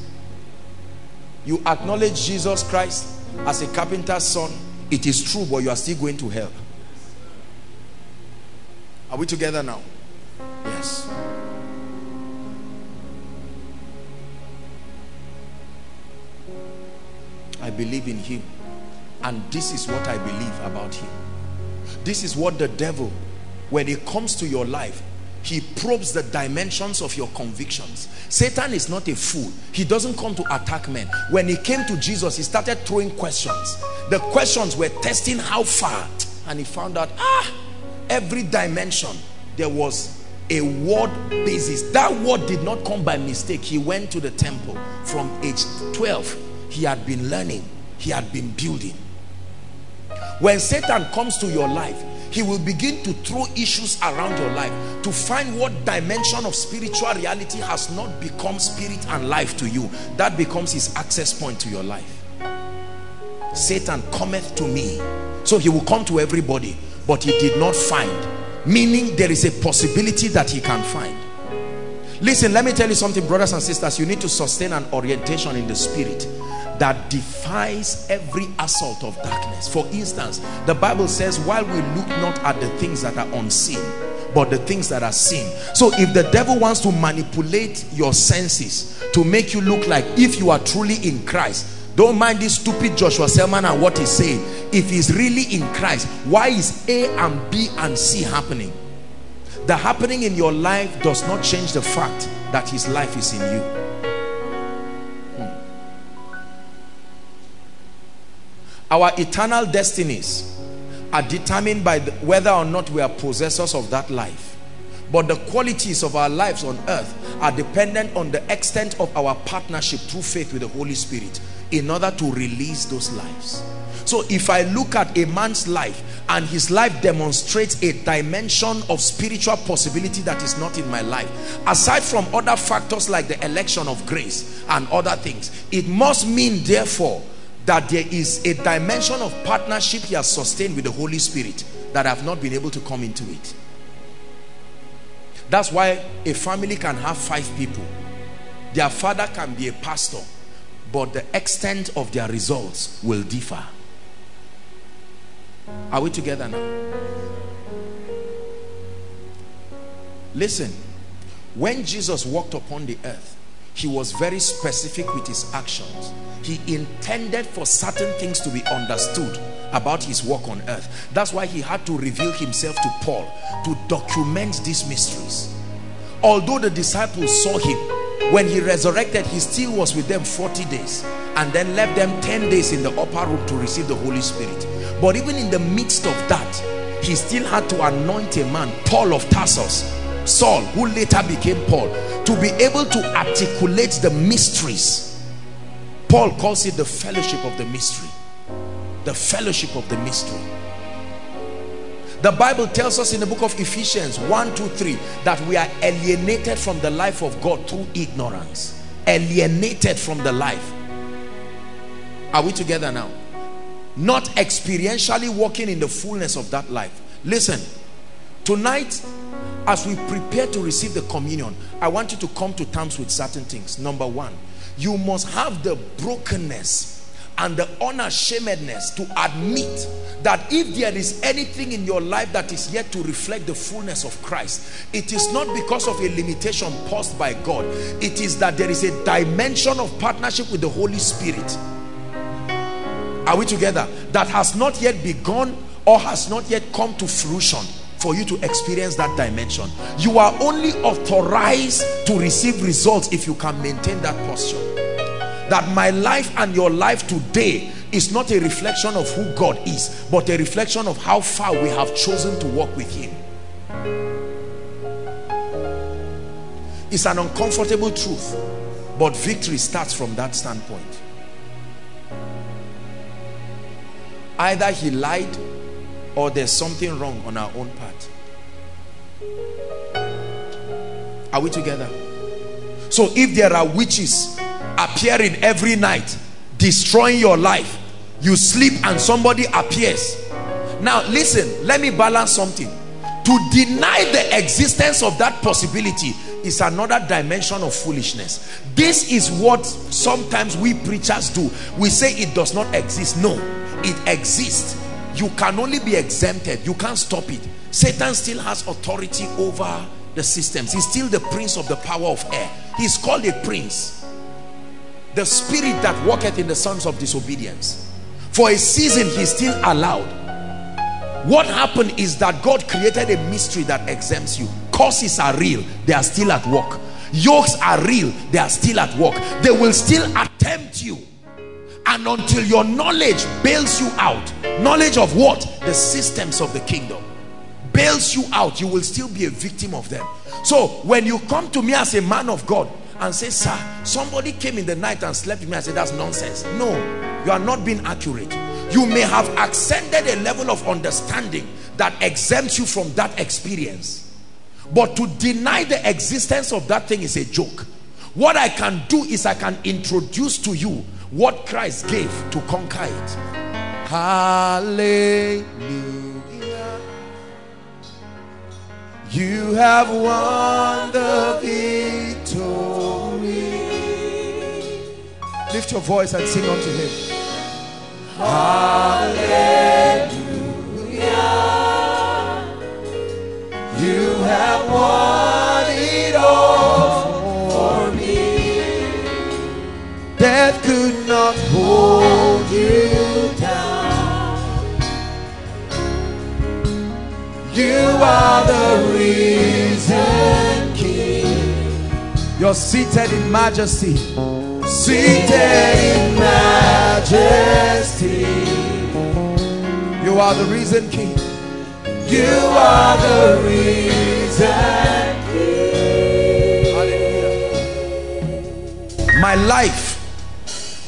You acknowledge Jesus Christ as a carpenter's son, it is true, but you are still going to hell. Are we together now? Yes. I believe in him. And this is what I believe about him. This is what the devil when he comes to your life he probes the dimensions of your convictions. Satan is not a fool. He doesn't come to attack men. When he came to Jesus he started throwing questions. The questions were testing how far. And he found out, ah, every dimension, there was a word basis. That word did not come by mistake. He went to the temple from age 12. He had been learning. He had been building. When Satan comes to your life, he will begin to throw issues around your life to find what dimension of spiritual reality has not become spirit and life to you. That becomes his access point to your life. Satan cometh to me. So he will come to everybody, but he did not find. Meaning there is a possibility that he can find. Listen, let me tell you something, brothers and sisters. You need to sustain an orientation in the spirit that defies every assault of darkness. For instance, the Bible says, while we look not at the things that are unseen, but the things that are seen. So if the devil wants to manipulate your senses to make you look like if you are truly in Christ, don't mind this stupid Joshua Selman and what he's saying. If he's really in Christ, why is A and B and C happening? The happening in your life does not change the fact that his life is in you. Hmm. Our eternal destinies are determined by the, whether or not we are possessors of that life. But the qualities of our lives on earth are dependent on the extent of our partnership through faith with the Holy Spirit in order to release those lives. So if I look at a man's life and his life demonstrates a dimension of spiritual possibility that is not in my life, aside from other factors like the election of grace and other things, it must mean therefore that there is a dimension of partnership he has sustained with the Holy Spirit that I have not been able to come into it. That's why a family can have five people. Their father can be a pastor, but the extent of their results will differ. Are we together now? Listen, when Jesus walked upon the earth, he was very specific with his actions. He intended for certain things to be understood about his work on earth. That's why he had to reveal himself to Paul to document these mysteries. Although the disciples saw him when he resurrected he still was with them 40 days and then left them 10 days in the upper room to receive the Holy Spirit but even in the midst of that he still had to anoint a man Paul of Tarsus Saul who later became Paul to be able to articulate the mysteries. Paul calls it the fellowship of the mystery. The fellowship of the mystery. The Bible tells us in the book of Ephesians 1, 2, 3 that we are alienated from the life of God through ignorance. Alienated from the life. Are we together now not experientially walking in the fullness of that life listen tonight as we prepare to receive the communion I want you to come to terms with certain things number one you must have the brokenness and the unashamedness to admit that if there is anything in your life that is yet to reflect the fullness of Christ, it is not because of a limitation posed by God. It is that there is a dimension of partnership with the Holy Spirit. Are we together? That has not yet begun or has not yet come to fruition for you to experience that dimension. You are only authorized to receive results if you can maintain that posture. That my life and your life today is not a reflection of who God is, but a reflection of how far we have chosen to walk with Him. It's an uncomfortable truth, but victory starts from that standpoint. Either He lied or there's something wrong on our own part. Are we together? So if there are witches appearing every night, destroying your life, you sleep and somebody appears. Now listen, let me balance something. To deny the existence of that possibility is another dimension of foolishness. This is what sometimes we preachers do. We say it does not exist. No, it exists you can only be exempted. You can't stop it. Satan still has authority over the systems he's still the prince of the power of air. He's called a prince. The spirit that walketh in the sons of disobedience. For a season he's still allowed. What happened is that god created a mystery that exempts you. Causes are real. They are still at work. Yokes are real. They are still at work. They will still attempt you and until your knowledge bails you out knowledge of what? The systems of the kingdom. Bails you out you will still be a victim of them. So when you come to me as a man of God and say sir somebody came in the night and slept with me I say that's nonsense. No you are not being accurate. You may have ascended a level of understanding that exempts you from that experience. But to deny the existence of that thing is a joke. What I can do is I can introduce to you what Christ gave to conquer it. Hallelujah. You have won the victory. Lift your voice and sing unto him. Hallelujah. You have won it all for me. Death could not hold you down. You are the reason, King. You're seated in majesty. Seated in majesty. You are the reason, King. You are the reason. King. My life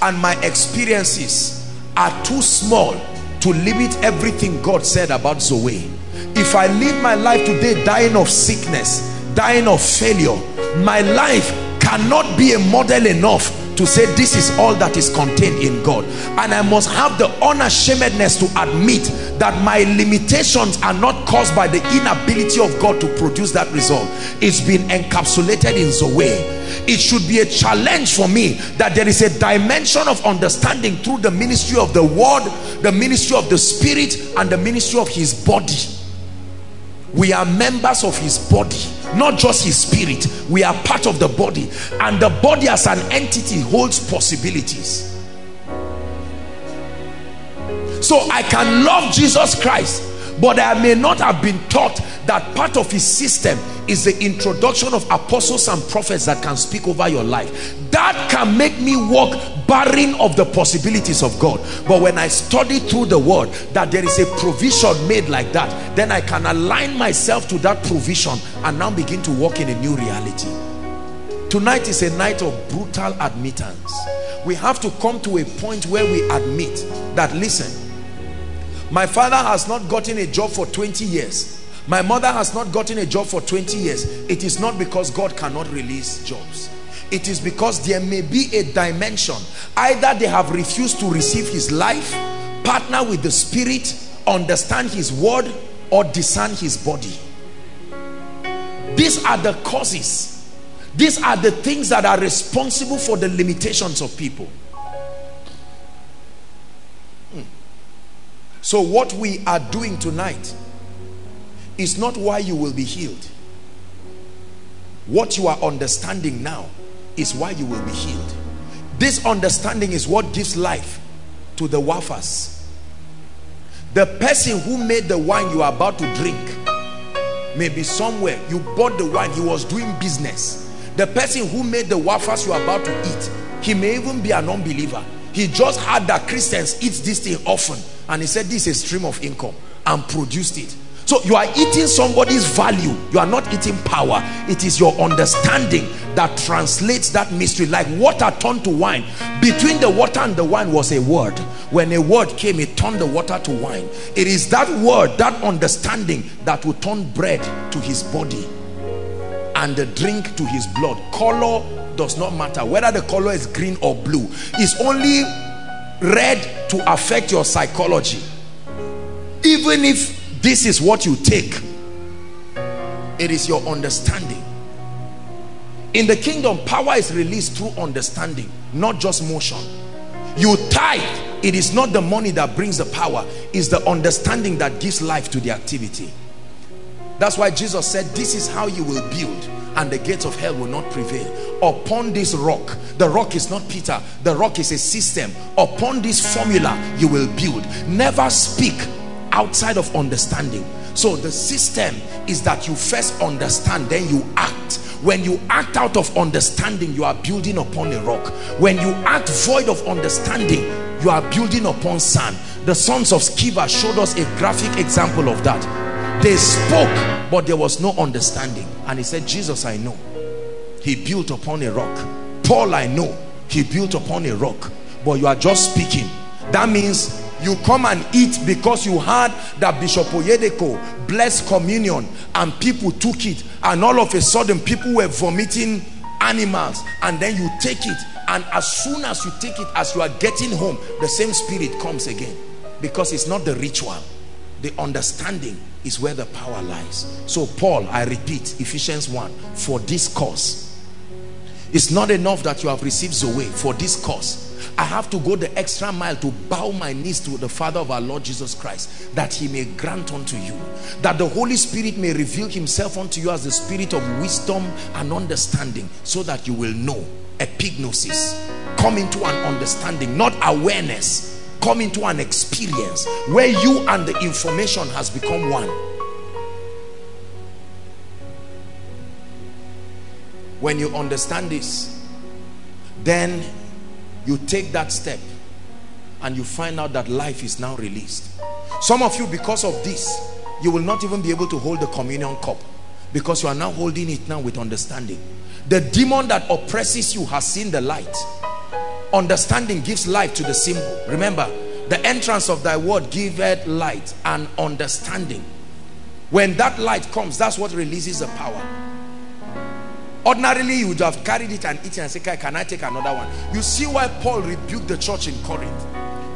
and my experiences are too small to limit everything God said about Zoe. If I live my life today dying of sickness, dying of failure, my life cannot be a model enough to say this is all that is contained in God. And I must have the unashamedness to admit that my limitations are not caused by the inability of God to produce that result. It's been encapsulated in Zoe. It should be a challenge for me that there is a dimension of understanding through the ministry of the word the ministry of the spirit and the ministry of his body we are members of his body not just his spirit. We are part of the body. And the body as an entity holds possibilities. So I can love Jesus Christ but I may not have been taught that part of his system is the introduction of apostles and prophets that can speak over your life. That can make me walk barren of the possibilities of God. But when I study through the word that there is a provision made like that then I can align myself to that provision and now begin to walk in a new reality. Tonight is a night of brutal admittance. We have to come to a point where we admit that listen my father has not gotten a job for 20 years. My mother has not gotten a job for 20 years. It is not because God cannot release jobs. It is because there may be a dimension. Either they have refused to receive his life partner with the spirit understand his word or discern his body. These are the causes. These are the things that are responsible for the limitations of people so what we are doing tonight is not why you will be healed. What you are understanding now is why you will be healed. This understanding is what gives life to the wafers. The person who made the wine you are about to drink may be somewhere. You bought the wine. He was doing business. The person who made the wafers you are about to eat he may even be an unbeliever. He just heard that Christians eat this thing often and he said this is a stream of income and produced it so you are eating somebody's value. You are not eating power. It is your understanding that translates that mystery. Like water turned to wine. Between the water and the wine was a word. When a word came, it turned the water to wine. It is that word, that understanding that will turn bread to his body and the drink to his blood. Color does not matter. Whether the color is green or blue. It's only red to affect your psychology. Even if this is what you take it is your understanding. In the kingdom power is released through understanding not just motion. You tithe it is not the money that brings the power it's the understanding that gives life to the activity. That's why Jesus said this is how you will build and the gates of hell will not prevail. Upon this rock the rock is not Peter the rock is a system. Upon this formula you will build. Never speak outside of understanding. So the system is that you first understand then you act. When you act out of understanding you are building upon a rock. When you act void of understanding you are building upon sand. The sons of Sceva showed us a graphic example of that they spoke but there was no understanding. And he said Jesus I know. He built upon a rock. Paul I know. He built upon a rock. But you are just speaking. That means you come and eat because you heard that Bishop Oyedepo blessed communion and people took it. And all of a sudden people were vomiting animals. And then you take it. And as soon as you take it as you are getting home the same spirit comes again. Because it's not the ritual. The understanding is where the power lies. So Paul I repeat Ephesians 1 for this cause. It's not enough that you have received Zoe for this cause. I have to go the extra mile to bow my knees to the Father of our Lord Jesus Christ that he may grant unto you that the Holy Spirit may reveal himself unto you as the spirit of wisdom and understanding so that you will know. Epignosis. Come into an understanding not awareness come into an experience where you and the information has become one. When you understand this then you take that step and you find out that life is now released. Some of you because of this you will not even be able to hold the communion cup because you are now holding it now with understanding. The demon that oppresses you has seen the light understanding gives life to the symbol. Remember the entrance of thy word giveth light and understanding. When that light comes that's what releases the power. Ordinarily you would have carried it and eaten and say can i take another one? You see why paul rebuked the church in corinth.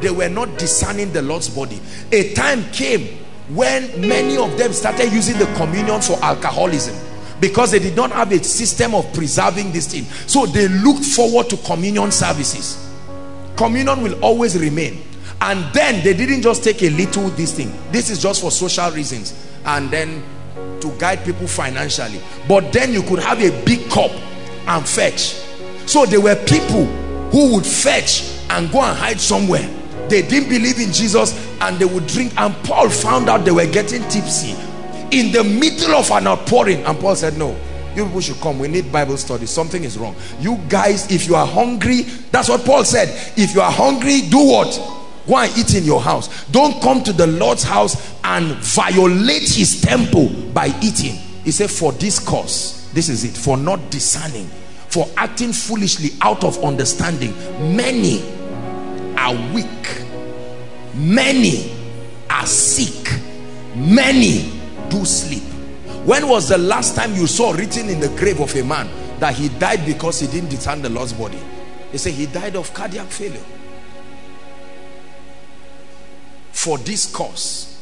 They were not discerning the lord's body. A time came when many of them started using the communion for alcoholism because they did not have a system of preserving this thing. So they looked forward to communion services. Communion will always remain. And then they didn't just take a little this thing. This is just for social reasons. And then to guide people financially. But then you could have a big cup and fetch. So there were people who would fetch and go and hide somewhere. They didn't believe in Jesus and they would drink. And Paul found out they were getting tipsy in the middle of an outpouring. And Paul said no you people should come. We need Bible study. Something is wrong. You guys if you are hungry that's what Paul said. If you are hungry do what? Go and eat in your house. Don't come to the Lord's house and violate his temple by eating. He said for this cause this is it for not discerning for acting foolishly out of understanding many are weak many are sick many do sleep. When was the last time you saw written in the grave of a man that he died because he didn't discern the Lord's body? They say he died of cardiac failure. For this cause.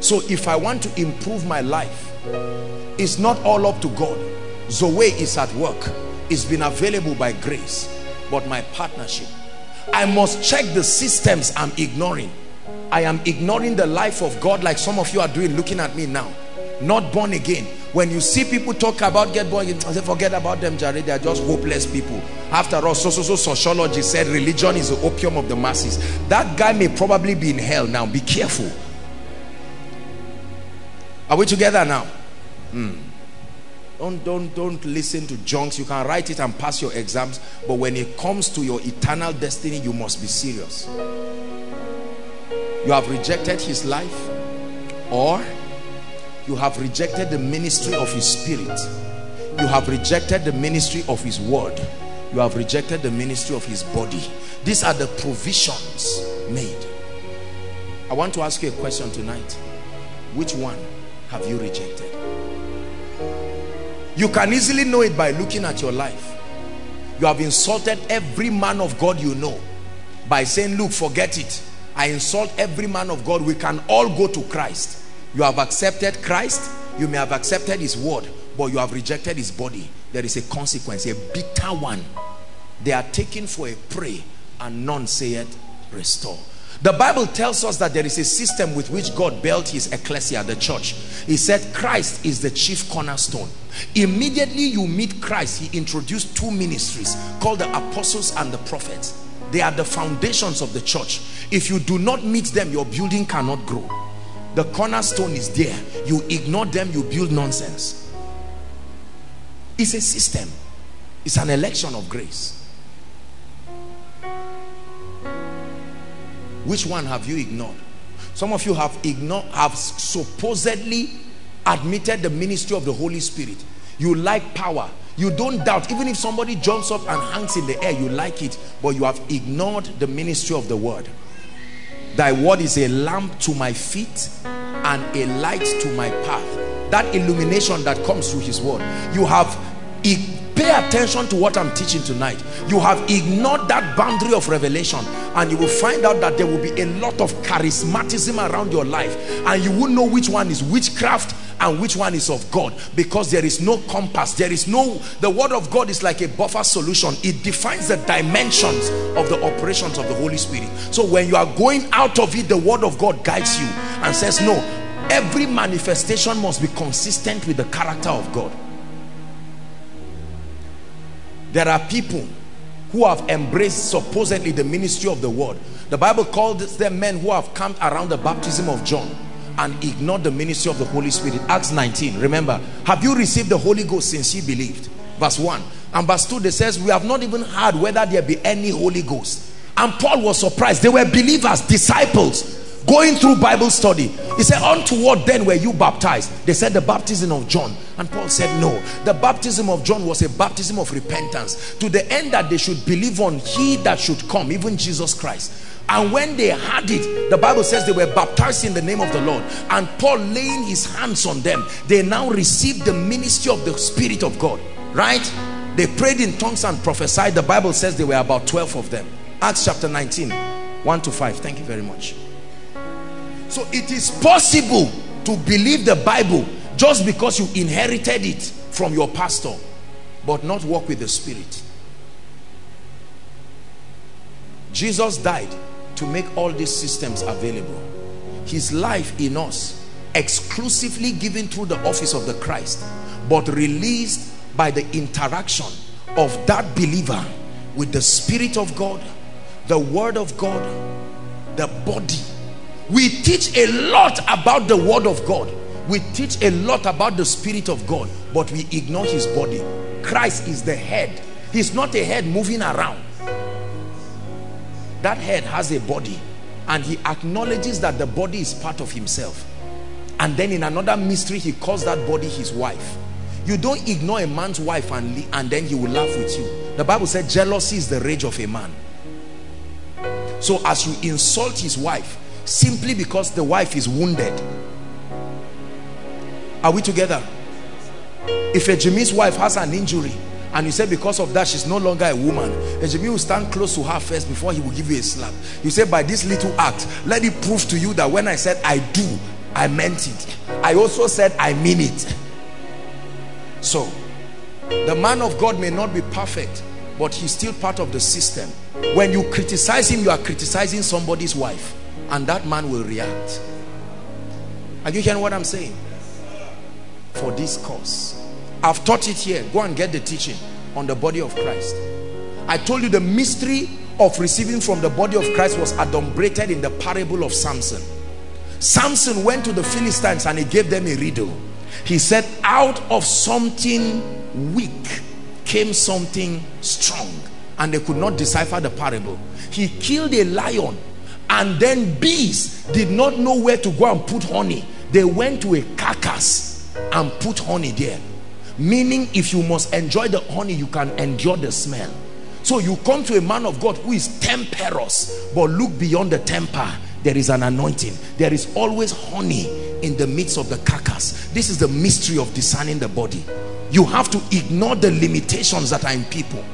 So if I want to improve my life it's not all up to God. Zoe is at work. It's been available by grace. But my partnership I must check the systems I'm ignoring. I am ignoring the life of God like some of you are doing looking at me now. Not born again. When you see people talk about get born again I say forget about them Jared they are just hopeless people. After all so so so sociology said religion is the opium of the masses. That guy may probably be in hell now. Be careful. Are we together now? Hmm. Don't don't don't listen to junks. You can write it and pass your exams but when it comes to your eternal destiny you must be serious. You have rejected his life or you have rejected the ministry of his spirit. You have rejected the ministry of his word. You have rejected the ministry of his body. These are the provisions made. I want to ask you a question tonight. Which one have you rejected you can easily know it by looking at your life. You have insulted every man of God you know by saying look forget it. I insult every man of God. We can all go to Christ. You have accepted Christ. You may have accepted his word but you have rejected his body. There is a consequence a bitter one. They are taken for a prey and none say it restore the Bible tells us that there is a system with which God built his ecclesia, the church. He said Christ is the chief cornerstone. Immediately you meet Christ, he introduced two ministries called the apostles and the prophets. They are the foundations of the church. If you do not meet them, your building cannot grow. The cornerstone is there. You ignore them, you build nonsense. It's a system. It's an election of grace. Which one have you ignored? Some of you have ignored, have supposedly admitted the ministry of the Holy Spirit. You like power. You don't doubt. Even if somebody jumps up and hangs in the air, you like it. But you have ignored the ministry of the word. Thy word is a lamp to my feet and a light to my path. That illumination that comes through his word. You have pay attention to what I'm teaching tonight. You have ignored that boundary of revelation and you will find out that there will be a lot of charismatism around your life and you won't know which one is witchcraft and which one is of God because there is no compass. There is no the word of God is like a buffer solution. It defines the dimensions of the operations of the Holy Spirit. So when you are going out of it the word of God guides you and says no every manifestation must be consistent with the character of God there are people who have embraced supposedly the ministry of the word the Bible calls them men who have come around the baptism of John and ignored the ministry of the Holy Spirit. Acts 19. Remember, have you received the Holy Ghost since you believed? Verse 1. And verse 2, they says, we have not even heard whether there be any Holy Ghost. And Paul was surprised. They were believers, disciples, going through Bible study. He said, unto what then were you baptized? They said, the baptism of John. And Paul said, no. The baptism of John was a baptism of repentance to the end that they should believe on he that should come, even Jesus Christ and when they had it the bible says they were baptized in the name of the lord and paul laying his hands on them they now received the ministry of the spirit of god right they prayed in tongues and prophesied the bible says there were about 12 of them acts chapter 19 1 to 5 thank you very much so it is possible to believe the bible just because you inherited it from your pastor but not walk with the spirit. Jesus died to make all these systems available. His life in us exclusively given through the office of the Christ but released by the interaction of that believer with the Spirit of God the Word of God the body we teach a lot about the Word of God. We teach a lot about the Spirit of God but we ignore his body. Christ is the head. He's not a head moving around. That head has a body and he acknowledges that the body is part of himself. And then in another mystery he calls that body his wife. You don't ignore a man's wife and, and then he will laugh with you. The bible said jealousy is the rage of a man. So as you insult his wife simply because the wife is wounded. Are we together? If a Jimmy's wife has an injury and you say because of that she's no longer a woman Ejimi will stand close to her first before he will give you a slap. You say by this little act let it prove to you that when I said I do I meant it. I also said I mean it. So the man of God may not be perfect but he's still part of the system. When you criticize him you are criticizing somebody's wife and that man will react are you hearing what I'm saying for this cause I've taught it here. Go and get the teaching on the body of Christ. I told you the mystery of receiving from the body of Christ was adumbrated in the parable of Samson. Samson went to the Philistines and he gave them a riddle. He said, out of something weak came something strong. And they could not decipher the parable. He killed a lion and then bees did not know where to go and put honey. They went to a carcass and put honey there. Meaning if you must enjoy the honey you can endure the smell. So you come to a man of God who is temperous but look beyond the temper. There is an anointing. There is always honey in the midst of the carcass. This is the mystery of discerning the body. You have to ignore the limitations that are in people.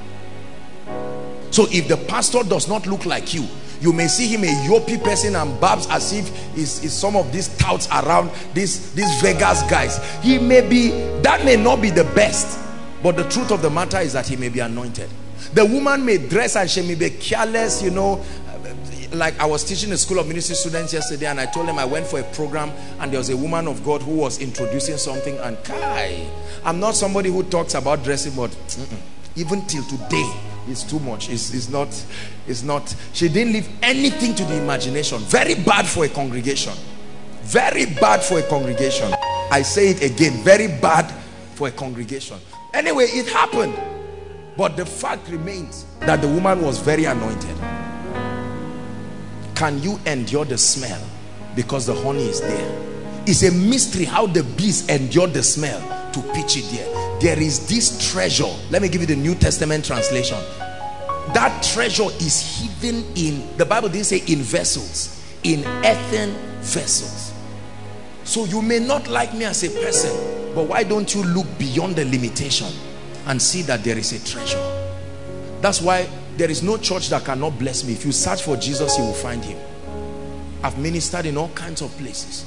So if the pastor does not look like you you may see him a yoppy person and babs as if is is some of these touts around these these Vegas guys. He may be that may not be the best but the truth of the matter is that he may be anointed. The woman may dress and she may be careless you know. Like I was teaching a school of ministry students yesterday and I told them I went for a program and there was a woman of God who was introducing something and Kai, I'm not somebody who talks about dressing but mm -mm, even till today it's too much it's, it's not it's not she didn't leave anything to the imagination very bad for a congregation very bad for a congregation i say it again very bad for a congregation anyway it happened But the fact remains that the woman was very anointed. Can you endure the smell? Because the honey is there. It's a mystery how the bees endure the smell to pitch it there. There is this treasure. Let me give you the New Testament translation. That treasure is hidden in, the Bible didn't say in vessels, in earthen vessels. So you may not like me as a person, but why don't you look beyond the limitation and see that there is a treasure? That's why there is no church that cannot bless me. If you search for Jesus, you will find him. I've ministered in all kinds of places.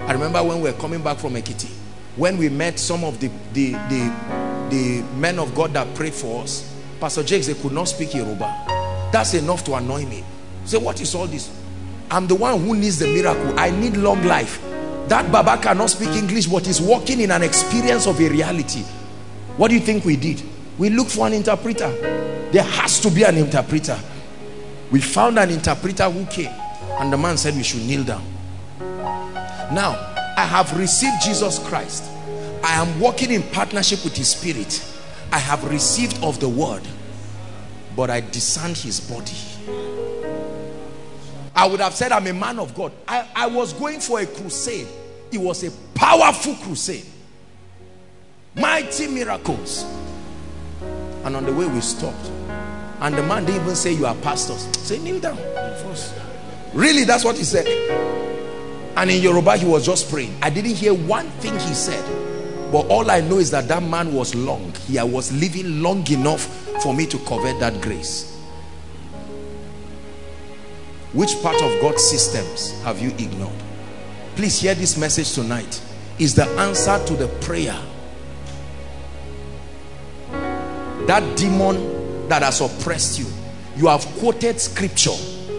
I remember when we were coming back from Ekiti, when we met some of the, the, the, the men of God that prayed for us, Pastor Jakes, they could not speak Yoruba. That's enough to annoy me. Say, what is all this? I'm the one who needs the miracle. I need long life. That Baba cannot speak English, but is walking in an experience of a reality. What do you think we did? We looked for an interpreter. There has to be an interpreter. We found an interpreter who came. And the man said we should kneel down. Now, I have received Jesus Christ. I am walking in partnership with his spirit. I have received of the word. But I discerned his body. I would have said I'm a man of God. I, I was going for a crusade. It was a powerful crusade. Mighty miracles. And on the way we stopped. And the man didn't even say you are pastors. Say kneel down. Really, that's what he said. And in Yoruba, he was just praying. I didn't hear one thing he said. But all I know is that that man was long. He was living long enough for me to covet that grace. Which part of God's systems have you ignored? Please hear this message tonight. Is the answer to the prayer. That demon that has oppressed you. You have quoted scripture.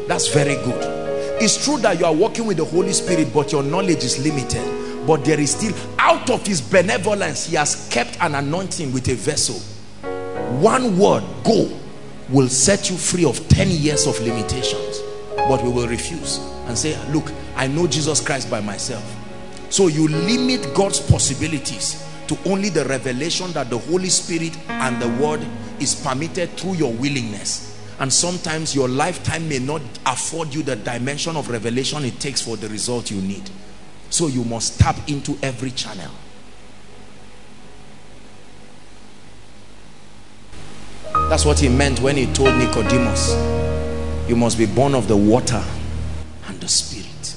That's very good. It's true that you are working with the Holy Spirit, but your knowledge is limited. But there is still, out of his benevolence, he has kept an anointing with a vessel. One word, go, will set you free of 10 years of limitations but we will refuse and say look I know Jesus Christ by myself so you limit God's possibilities to only the revelation that the Holy Spirit and the word is permitted through your willingness and sometimes your lifetime may not afford you the dimension of revelation it takes for the result you need. So you must tap into every channel. That's what he meant when he told Nicodemus you must be born of the water and the spirit.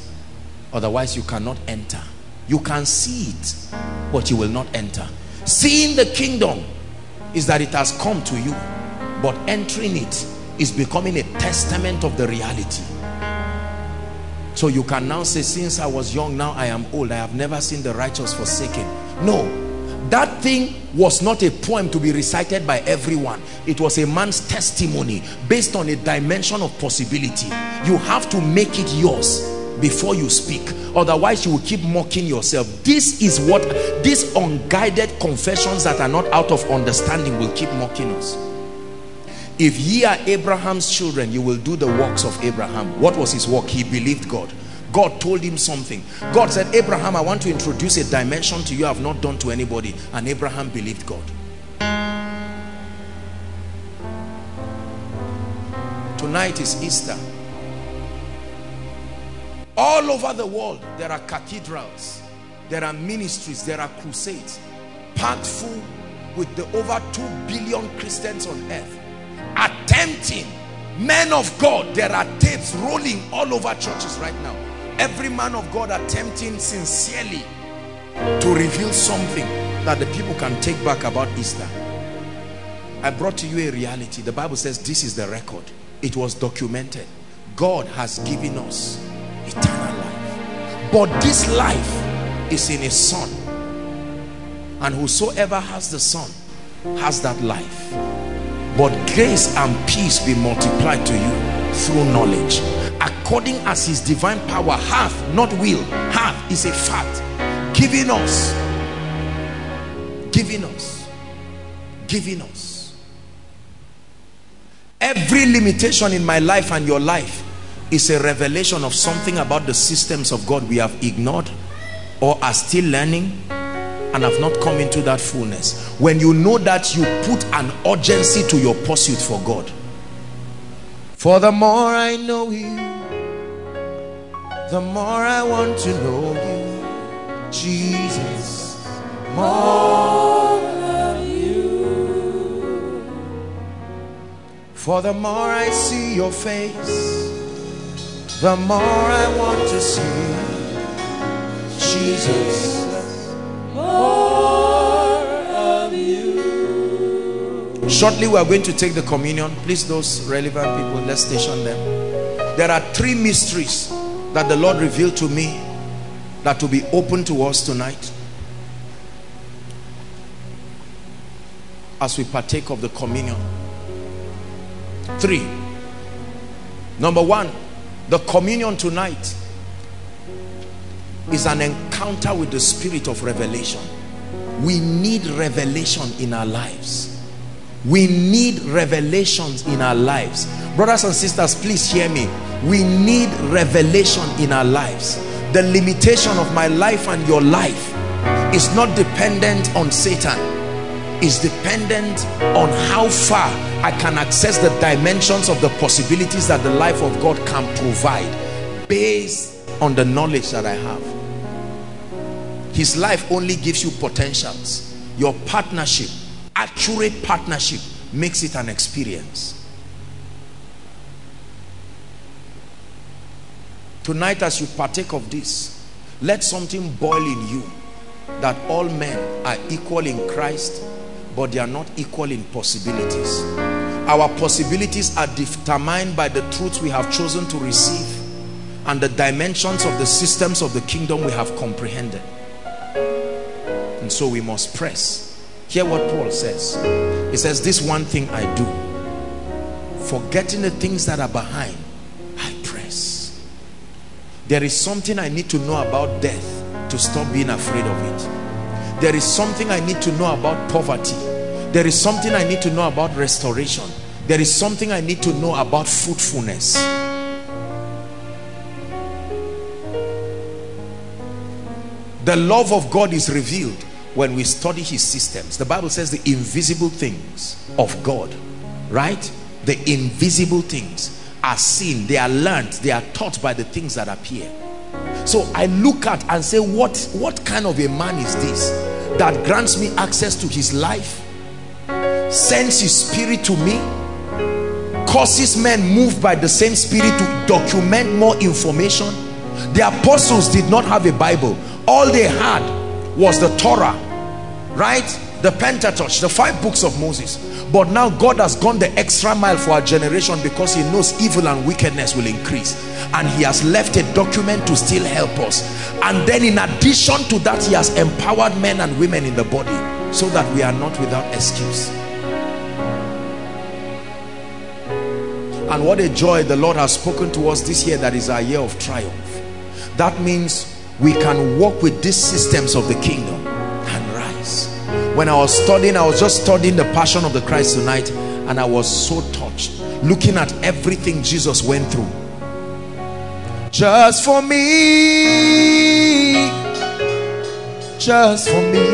Otherwise you cannot enter. You can see it but you will not enter. Seeing the kingdom is that it has come to you but entering it is becoming a testament of the reality. So you can now say since I was young now I am old. I have never seen the righteous forsaken. No. That thing was not a poem to be recited by everyone. It was a man's testimony based on a dimension of possibility. You have to make it yours before you speak. Otherwise you will keep mocking yourself. This is what these unguided confessions that are not out of understanding will keep mocking us if ye are Abraham's children you will do the works of Abraham what was his work he believed God God told him something. God said, Abraham, I want to introduce a dimension to you I have not done to anybody. And Abraham believed God. Tonight is Easter. All over the world, there are cathedrals, there are ministries, there are crusades, packed full with the over 2 billion Christians on earth, attempting, men of God, there are tapes rolling all over churches right now every man of God attempting sincerely to reveal something that the people can take back about Easter. I brought to you a reality. The Bible says this is the record. It was documented. God has given us eternal life. But this life is in his son. And whosoever has the son has that life. But grace and peace be multiplied to you through knowledge. According as his divine power hath not will hath is a fact giving us giving us giving us. Every limitation in my life and your life is a revelation of something about the systems of God we have ignored or are still learning and have not come into that fullness. When you know that, you put an urgency to your pursuit for God. For the more I know you, the more I want to know you, Jesus. More of you. For the more I see your face, the more I want to see Jesus. Shortly, we are going to take the communion. Please, those relevant people, let's station them. There are three mysteries that the Lord revealed to me that will be open to us tonight as we partake of the communion. Three. Number one, the communion tonight is an encounter with the spirit of revelation. We need revelation in our lives. We need revelations in our lives. Brothers and sisters please hear me. We need revelation in our lives. The limitation of my life and your life is not dependent on satan. Is dependent on how far i can access the dimensions of the possibilities that the life of god can provide based on the knowledge that i have his life only gives you potentials. Your partnership accurate partnership makes it an experience. Tonight as you partake of this let something boil in you that all men are equal in Christ but they are not equal in possibilities. Our possibilities are determined by the truths we have chosen to receive and the dimensions of the systems of the kingdom we have comprehended and so we must press Hear what Paul says. He says, This one thing I do, forgetting the things that are behind, I press. There is something I need to know about death to stop being afraid of it. There is something I need to know about poverty. There is something I need to know about restoration. There is something I need to know about fruitfulness. The love of God is revealed when we study his systems the bible says the invisible things of god right? The invisible things are seen they are learned they are taught by the things that appear. So i look at and say what what kind of a man is this that grants me access to his life sends his spirit to me causes men moved by the same spirit to document more information? The apostles did not have a bible. All they had was the Torah right? The Pentateuch the five books of Moses. But now God has gone the extra mile for our generation because he knows evil and wickedness will increase. And he has left a document to still help us. And then in addition to that he has empowered men and women in the body so that we are not without excuse. And what a joy the Lord has spoken to us this year that is our year of triumph. That means we can walk with these systems of the kingdom when I was studying I was just studying the passion of the Christ tonight and I was so touched looking at everything Jesus went through. Just for me. Just for me.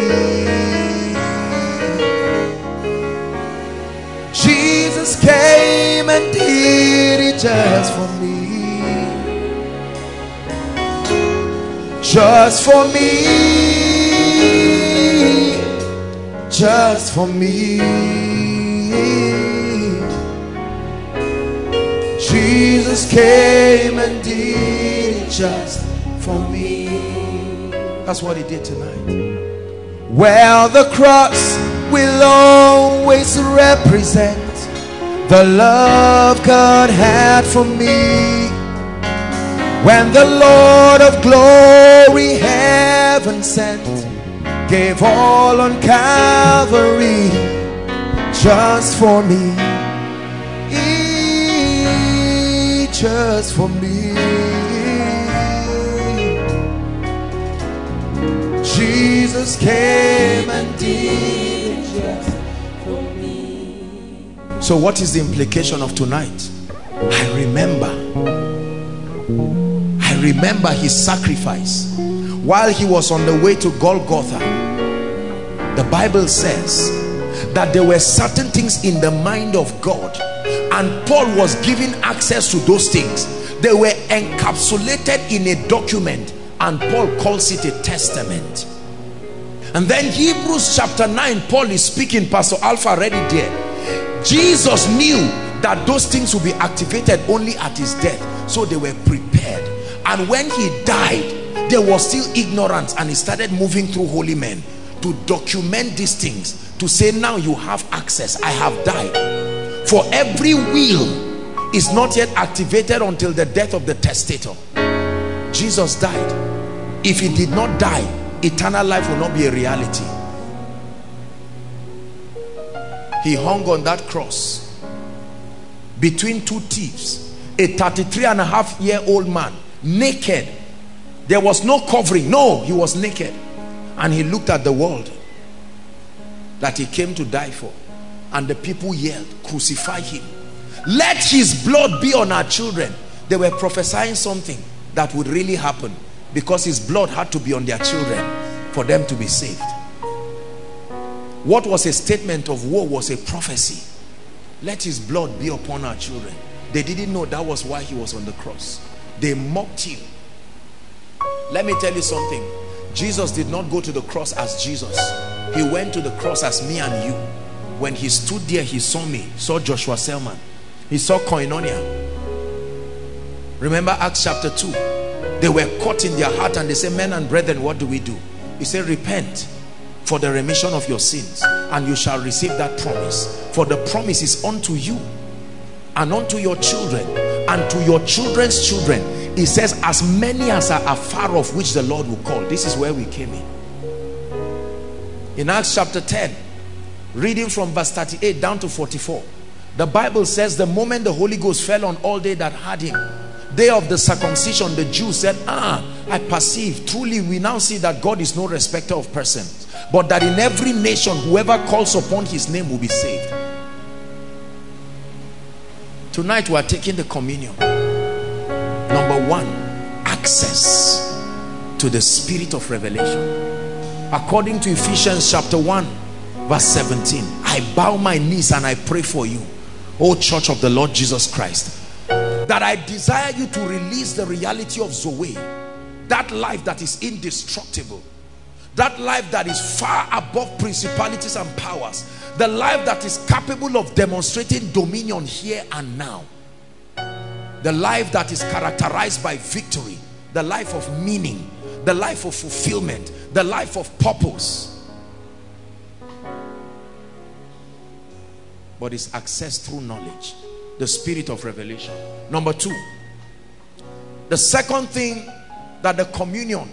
Jesus came and did it just for me. Just for me just for me. Jesus came and did it just for me. That's what he did tonight. Well the cross will always represent the love God had for me. When the Lord of glory heaven sent gave all on Calvary just for me. Just for me. Jesus came and did just for me. So what is the implication of tonight? I remember. I remember his sacrifice while he was on the way to Golgotha the Bible says that there were certain things in the mind of God and Paul was given access to those things. They were encapsulated in a document and Paul calls it a testament. And then Hebrews chapter 9 Paul is speaking Pastor Alpha read it there. Jesus knew that those things would be activated only at his death so they were prepared. And when he died there was still ignorance and he started moving through holy men to document these things to say now you have access. I have died. For every will is not yet activated until the death of the testator. Jesus died. If he did not die eternal life will not be a reality. He hung on that cross. Between two thieves a 33 and a half year old man naked. There was no covering. No he was naked and he looked at the world that he came to die for. And the people yelled crucify him. Let his blood be on our children. They were prophesying something that would really happen because his blood had to be on their children for them to be saved. What was a statement of war was a prophecy. Let his blood be upon our children. They didn't know that was why he was on the cross. They mocked him. Let me tell you something Jesus did not go to the cross as Jesus. He went to the cross as me and you. When he stood there he saw me saw Joshua Selman. He saw koinonia. Remember Acts chapter 2 they were caught in their heart and they said men and brethren what do we do? He said repent for the remission of your sins and you shall receive that promise. For the promise is unto you and unto your children and to your children's children he says as many as are afar off which the Lord will call. This is where we came in. In Acts chapter 10 reading from verse 38 down to 44 the Bible says the moment the Holy Ghost fell on all they that had him day of the circumcision the Jews said ah I perceive truly we now see that God is no respecter of persons but that in every nation whoever calls upon his name will be saved tonight we are taking the communion number one access to the spirit of revelation. According to Ephesians chapter 1 verse 17 I bow my knees and I pray for you O church of the Lord Jesus Christ that I desire you to release the reality of Zoe that life that is indestructible that life that is far above principalities and powers the life that is capable of demonstrating dominion here and now the life that is characterized by victory the life of meaning the life of fulfillment the life of purpose. But it's accessed through knowledge the spirit of revelation. Number two the second thing that the communion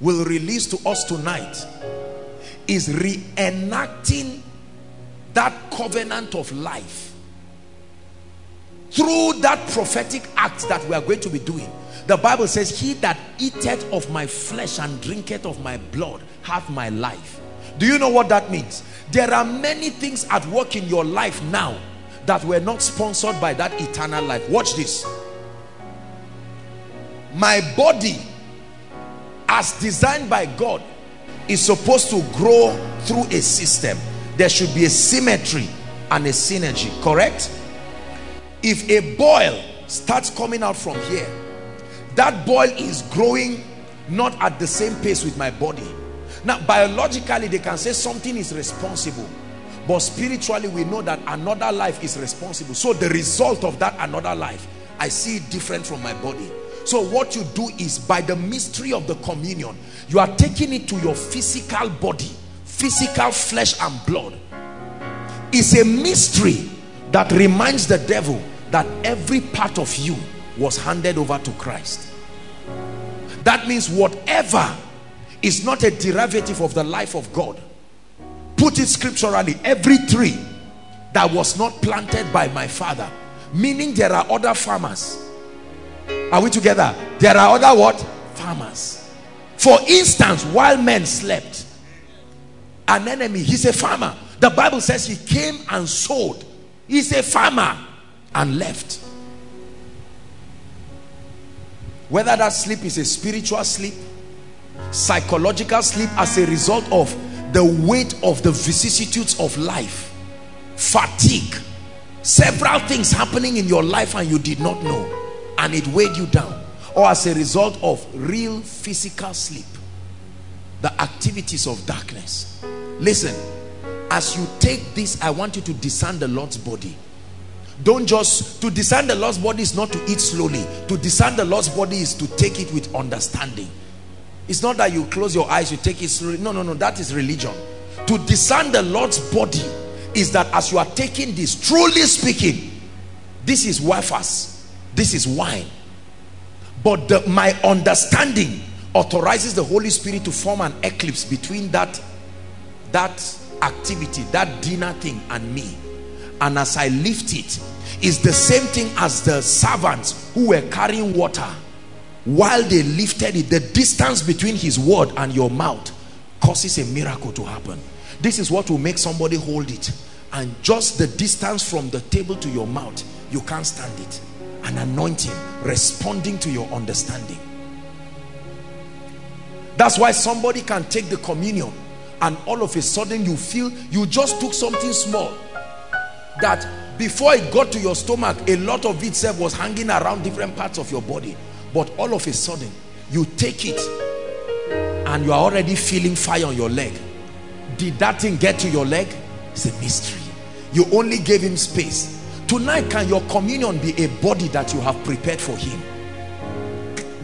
will release to us tonight is reenacting that covenant of life through that prophetic act that we are going to be doing the bible says he that eateth of my flesh and drinketh of my blood hath my life. Do you know what that means? There are many things at work in your life now that were not sponsored by that eternal life. Watch this. My body as designed by God is supposed to grow through a system. There should be a symmetry and a synergy correct if a boil starts coming out from here that boil is growing not at the same pace with my body. Now biologically they can say something is responsible but spiritually we know that another life is responsible. So the result of that another life I see it different from my body. So what you do is by the mystery of the communion, you are taking it to your physical body, physical flesh and blood. It's a mystery that reminds the devil that every part of you was handed over to Christ. That means whatever is not a derivative of the life of God. Put it scripturally, every tree that was not planted by my father, meaning there are other farmers are we together? There are other what? Farmers. For instance, while men slept, an enemy, he's a farmer. The Bible says he came and sowed. He's a farmer and left. Whether that sleep is a spiritual sleep, psychological sleep as a result of the weight of the vicissitudes of life fatigue several things happening in your life and you did not know and it weighed you down or as a result of real physical sleep the activities of darkness listen as you take this i want you to discern the lord's body. Don't just to discern the lord's body is not to eat slowly. To discern the lord's body is to take it with understanding. It's not that you close your eyes you take it slowly. No no no that is religion. To discern the lord's body is that as you are taking this truly speaking this is wafers. This is wine. But the, my understanding authorizes the Holy Spirit to form an eclipse between that that activity that dinner thing and me. And as I lift it is the same thing as the servants who were carrying water. While they lifted it the distance between his word and your mouth causes a miracle to happen. This is what will make somebody hold it. And just the distance from the table to your mouth you can't stand it. An anointing responding to your understanding. That's why somebody can take the communion and all of a sudden you feel you just took something small that before it got to your stomach a lot of itself was hanging around different parts of your body. But all of a sudden you take it and you are already feeling fire on your leg. Did that thing get to your leg? It's a mystery. You only gave him space. Tonight can your communion be a body that you have prepared for him?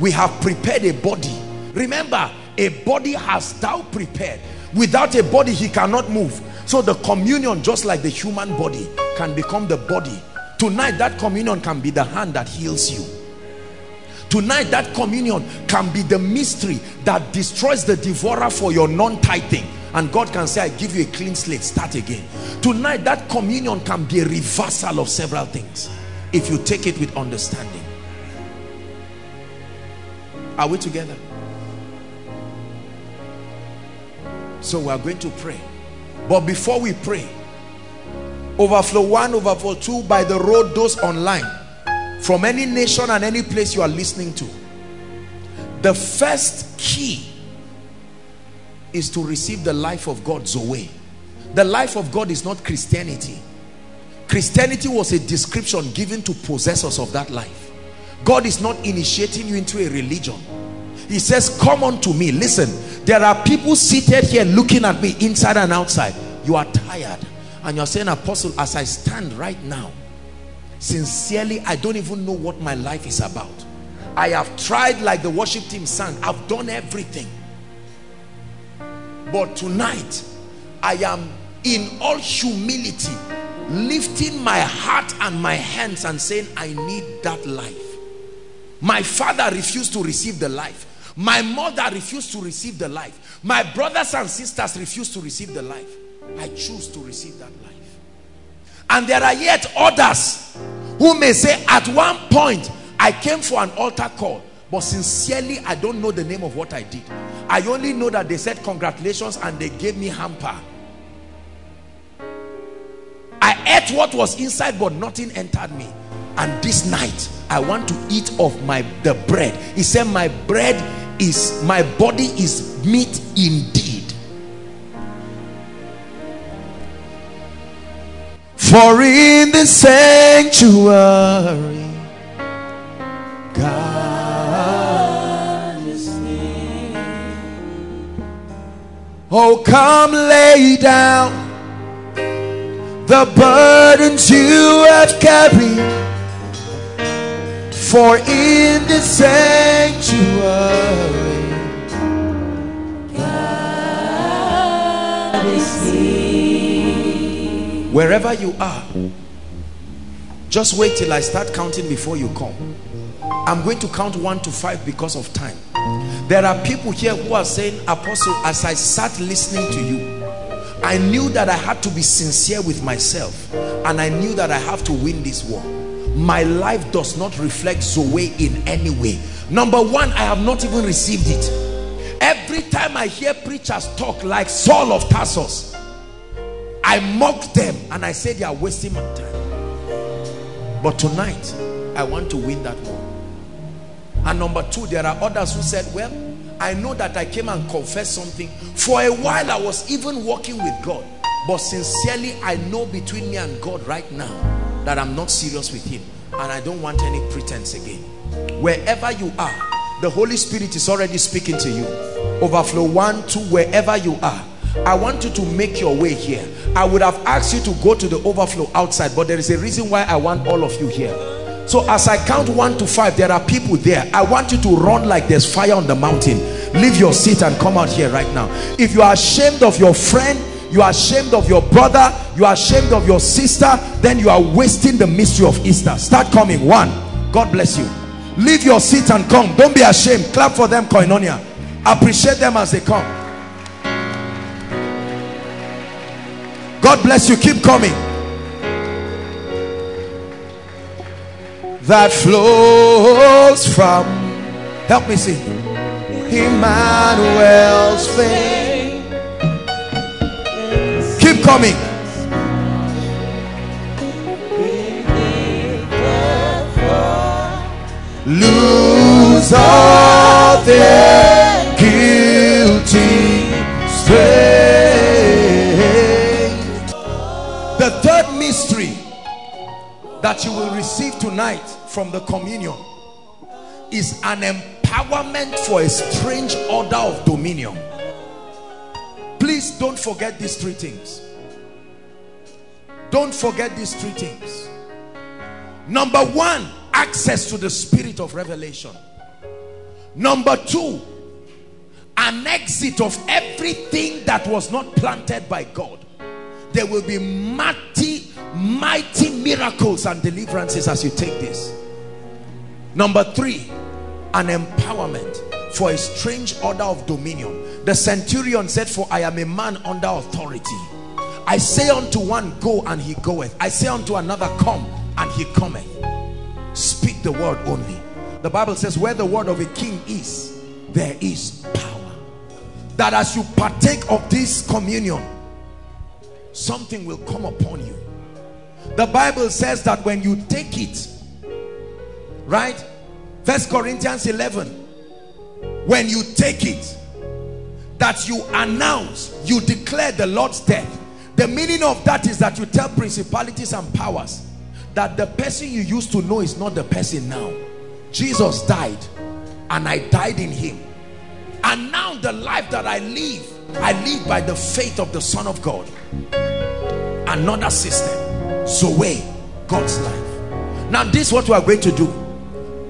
We have prepared a body. Remember a body has thou prepared without a body he cannot move. So the communion just like the human body can become the body. Tonight that communion can be the hand that heals you. Tonight that communion can be the mystery that destroys the devourer for your non-tithing. And God can say I give you a clean slate start again. Tonight that communion can be a reversal of several things if you take it with understanding. Are we together so we are going to pray. But before we pray overflow one overflow two by the road those online from any nation and any place you are listening to. The first key is to receive the life of God Zoe the life of God is not Christianity. Christianity was a description given to possessors of that life. God is not initiating you into a religion he says come unto me. Listen there are people seated here looking at me inside and outside. You are tired and you're saying apostle as I stand right now sincerely I don't even know what my life is about. I have tried like the worship team sang I've done everything. But tonight I am in all humility lifting my heart and my hands and saying I need that life. My father refused to receive the life my mother refused to receive the life. My brothers and sisters refused to receive the life. I choose to receive that life. And there are yet others who may say at one point I came for an altar call but sincerely I don't know the name of what I did. I only know that they said congratulations and they gave me hamper. I ate what was inside but nothing entered me. And this night I want to eat of my the bread. He said my bread is my body is meat indeed. For in the sanctuary God is near. Oh come lay down the burdens you have carried for in the sanctuary God is here. wherever you are just wait till I start counting before you come. I'm going to count one to five because of time. There are people here who are saying apostle as I sat listening to you I knew that I had to be sincere with myself and I knew that I have to win this war my life does not reflect Zoe in any way number one I have not even received it every time I hear preachers talk like Saul of Tarsus I mock them and I say they are wasting my time but tonight I want to win that war and number two there are others who said well I know that I came and confessed something. For a while, I was even walking with God. But sincerely, I know between me and God right now that I'm not serious with him. And I don't want any pretense again. Wherever you are, the Holy Spirit is already speaking to you. Overflow one, two, wherever you are. I want you to make your way here. I would have asked you to go to the overflow outside, but there is a reason why I want all of you here. So as I count one to five, there are people there. I want you to run like there's fire on the mountain. Leave your seat and come out here right now. If you are ashamed of your friend, you are ashamed of your brother, you are ashamed of your sister, then you are wasting the mystery of Easter. Start coming. One. God bless you. Leave your seat and come. Don't be ashamed. Clap for them, Koinonia. Appreciate them as they come. God bless you. Keep coming. That flows from, help me see, Emmanuel's keep coming. Lose all their guilty the third mystery that you will receive tonight from the communion is an empowerment for a strange order of dominion. Please don't forget these three things don't forget these three things. Number one access to the spirit of revelation. Number two an exit of everything that was not planted by God. There will be mighty mighty miracles and deliverances as you take this. Number three an empowerment for a strange order of dominion. The centurion said for I am a man under authority I say unto one go and he goeth. I say unto another come and he cometh. Speak the word only. The Bible says where the word of a king is there is power. That as you partake of this communion something will come upon you. The Bible says that when you take it right? First Corinthians 11 when you take it that you announce you declare the Lord's death the meaning of that is that you tell principalities and powers that the person you used to know is not the person now. Jesus died and I died in him. And now the life that I live I live by the faith of the Son of God. Another system. Zoe God's life. Now this is what we are going to do.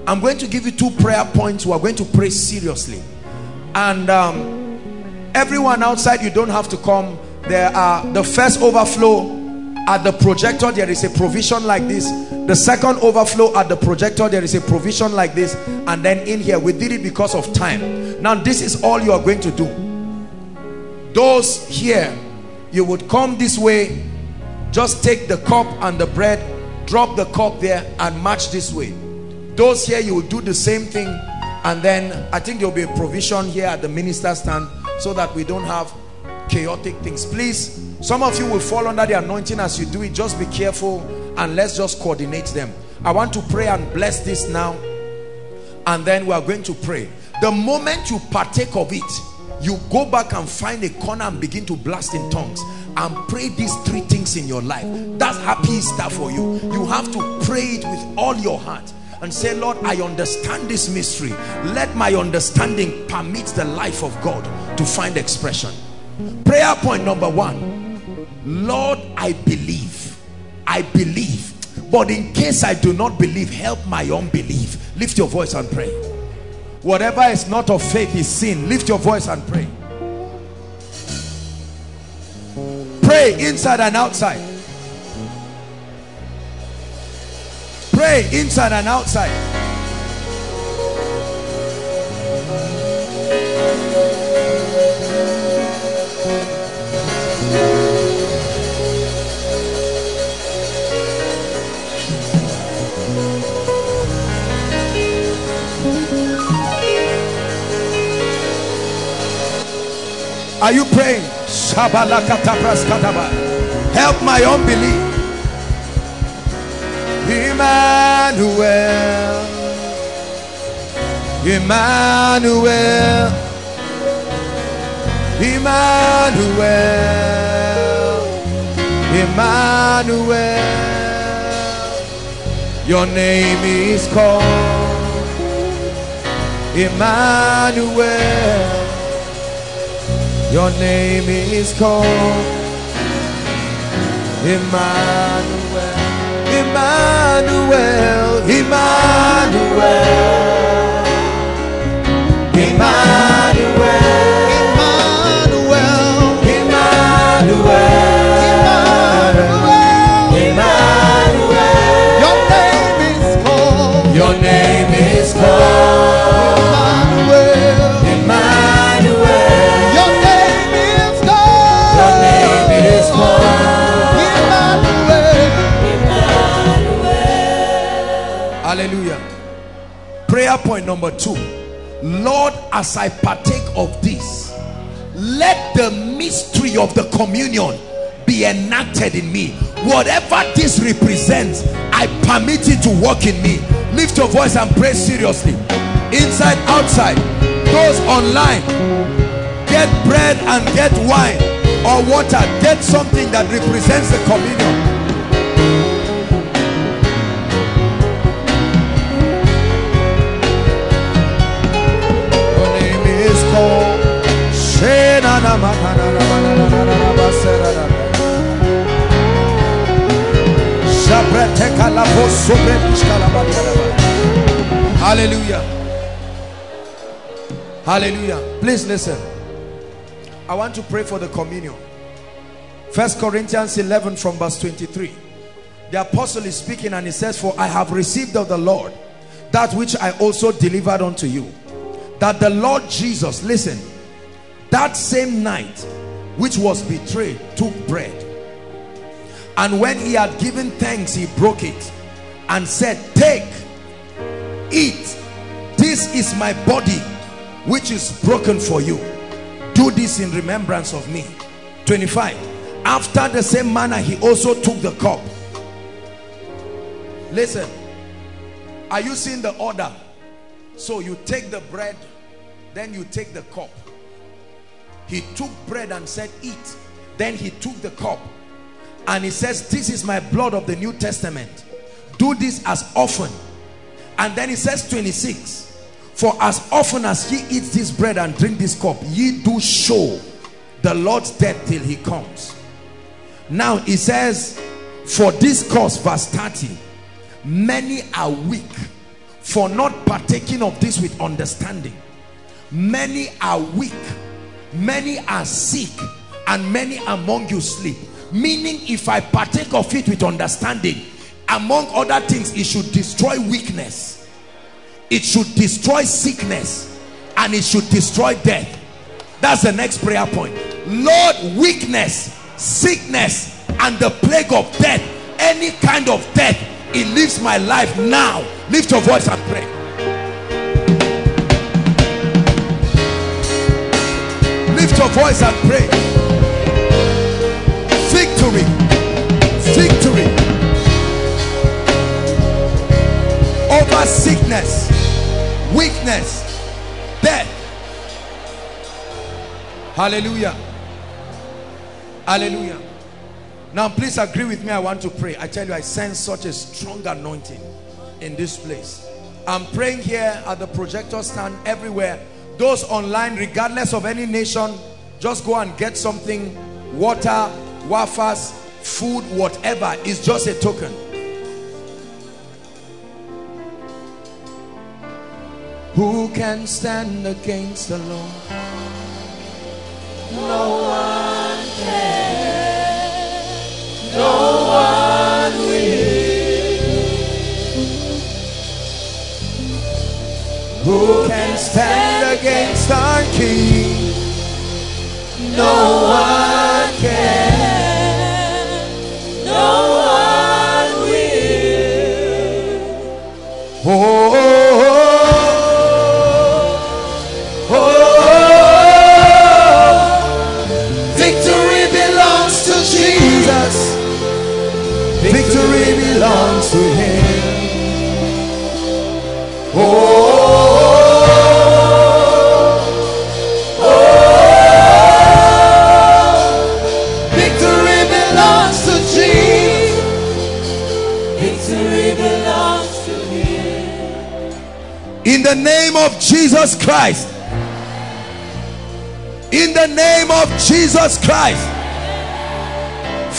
I'm going to give you two prayer points. We are going to pray seriously. And um, everyone outside you don't have to come there are the first overflow at the projector there is a provision like this. The second overflow at the projector there is a provision like this. And then in here we did it because of time. Now this is all you are going to do. Those here you would come this way. Just take the cup and the bread drop the cup there and march this way. Those here you will do the same thing. And then I think there will be a provision here at the minister stand so that we don't have chaotic things. Please some of you will fall under the anointing as you do it. Just be careful and let's just coordinate them. I want to pray and bless this now and then we are going to pray. The moment you partake of it you go back and find a corner and begin to blast in tongues and pray these three things in your life. That's happy Easter for you. You have to pray it with all your heart and say Lord I understand this mystery. Let my understanding permit the life of God to find expression prayer point number one. Lord i believe. I believe. But in case i do not believe help my unbelief. Lift your voice and pray. Whatever is not of faith is sin. Lift your voice and pray. Pray inside and outside. Pray inside and outside Are you praying? Help my unbelief. Emmanuel. Emmanuel. Emmanuel, Emmanuel. Your name is called Emmanuel. Your name is called Emmanuel. Emmanuel, Emmanuel, Emmanuel, Hallelujah. Prayer point number two. Lord, as I partake of this, let the mystery of the communion be enacted in me. Whatever this represents, I permit it to work in me. Lift your voice and pray seriously. Inside, outside, those online, get bread and get wine or water. Get something that represents the communion. Hallelujah. Hallelujah. Please listen. I want to pray for the communion. First Corinthians 11 from verse 23. The apostle is speaking and he says, For I have received of the Lord that which I also delivered unto you. That the Lord Jesus, listen, that same night which was betrayed, took bread. And when he had given thanks, he broke it and said, Take, eat. This is my body which is broken for you. Do this in remembrance of me. 25. After the same manner, he also took the cup. Listen, are you seeing the order? So you take the bread, then you take the cup. He took bread and said, Eat. Then he took the cup and he says, This is my blood of the New Testament. Do this as often. And then he says, 26. For as often as ye eat this bread and drink this cup, ye do show the Lord's death till he comes. Now he says, For this cause, verse 30, many are weak for not partaking of this with understanding. Many are weak, many are sick, and many among you sleep. Meaning, if I partake of it with understanding, among other things, it should destroy weakness. It should destroy sickness and it should destroy death. That's the next prayer point. Lord weakness sickness and the plague of death any kind of death it leaves my life now. Lift your voice and pray your voice and pray. Victory. Victory. Over sickness weakness death. Hallelujah. Hallelujah. Now please agree with me. I want to pray. I tell you i sense such a strong anointing in this place. I'm praying here at the projector stand everywhere. Those online regardless of any nation just go and get something water wafers food whatever is just a token Who can stand against the Lord? No one can. No one will. Who can stand against our King? No one can. No one will. Oh. oh, oh. The name of Jesus Christ. In the name of Jesus Christ.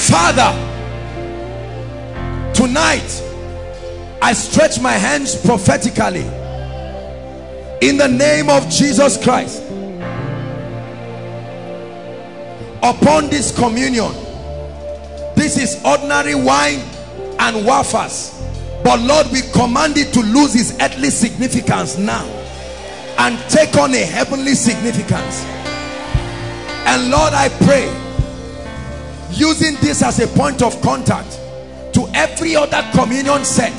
Father, tonight I stretch my hands prophetically in the name of Jesus Christ upon this communion. This is ordinary wine and wafers. But Lord, we command it to lose its earthly significance now and take on a heavenly significance. And Lord, I pray, using this as a point of contact to every other communion set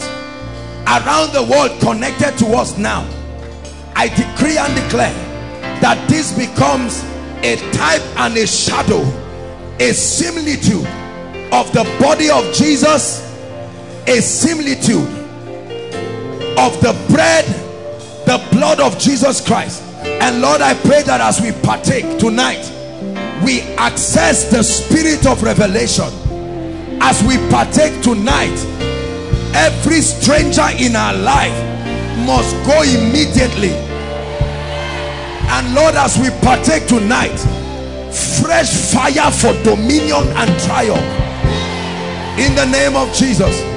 around the world connected to us now, I decree and declare that this becomes a type and a shadow, a similitude of the body of Jesus, a similitude of the bread, the blood of Jesus Christ. And Lord, I pray that as we partake tonight, we access the spirit of revelation. As we partake tonight, every stranger in our life must go immediately. And Lord, as we partake tonight, fresh fire for dominion and triumph. In the name of Jesus.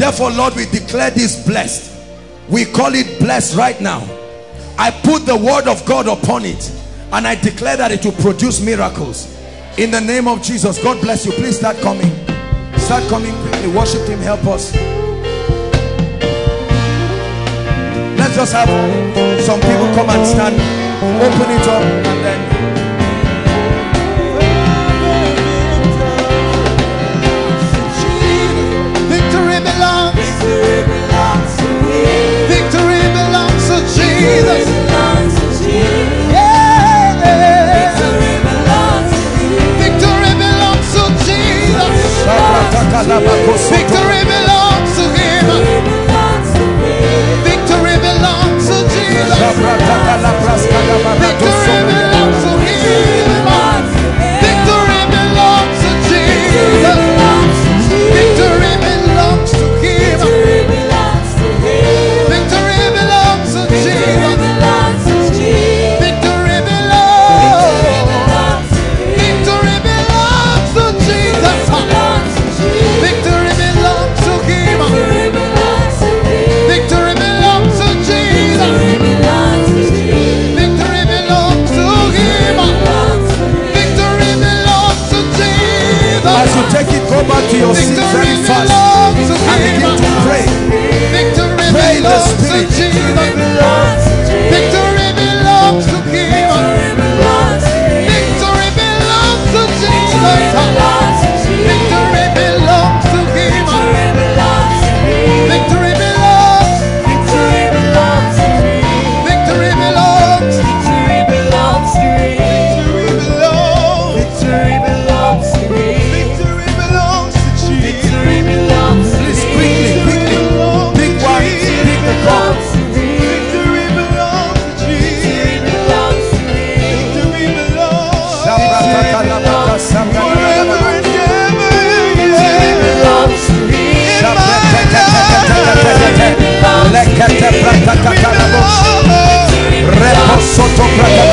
Therefore, Lord, we declare this blessed. We call it blessed right now. I put the word of God upon it and I declare that it will produce miracles. In the name of Jesus. God bless you. Please start coming. Start coming quickly. Worship him. Help us. Let's just have some people come and stand. Open it up and then Victory belongs to Jesus. Victory belongs to Him. Victory belongs to Jesus. Victory back to your seat very fast Sopra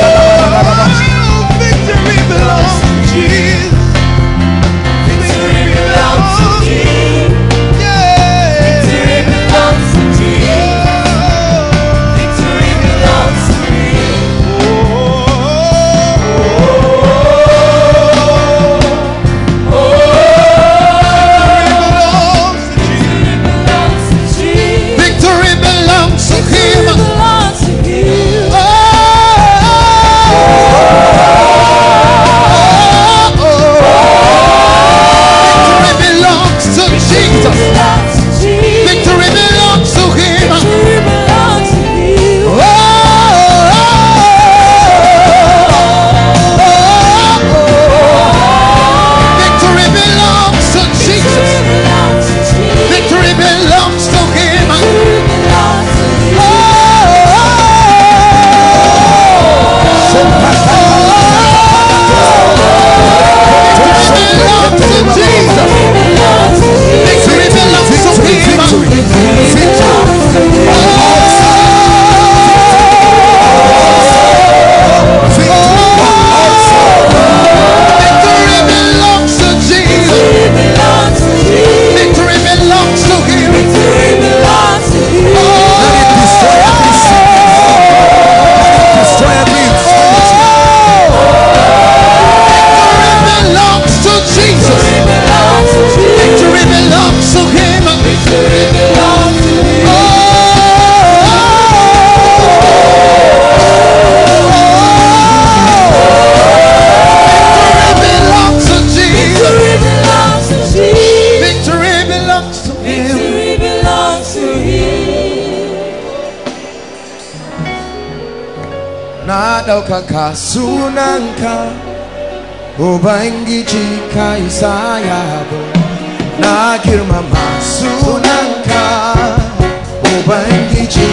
sunanka Ubangiji ka isa yabo na girmama sunanka Ubangiji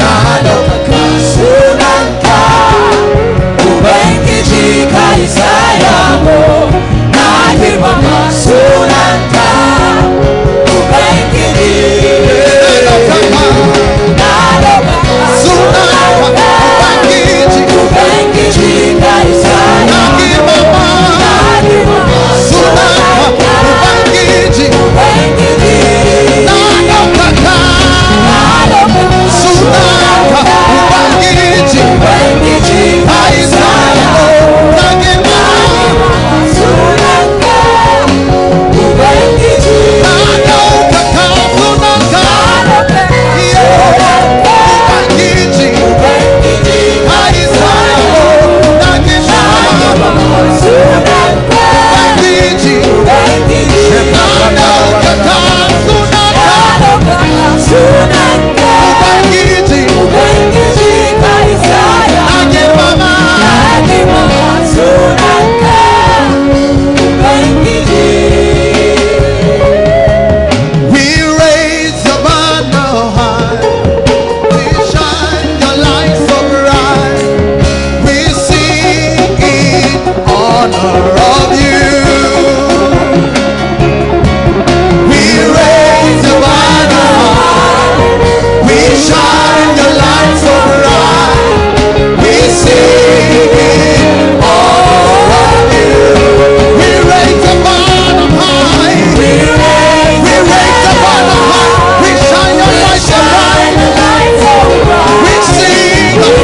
na ɗaukaka sunanka Ubangiji ka isa yabo na girmama sunanka Ubangiji yabo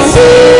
sing.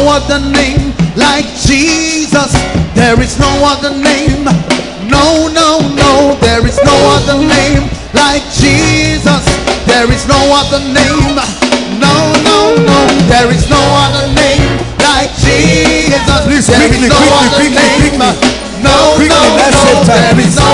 No other name like Jesus. There is no other name. No, no, no. There is no other name like Jesus. There is no other name. No, no, no. There is no other name like Jesus. Please, there quickly, is no quickly, other quickly, name. quickly. There is no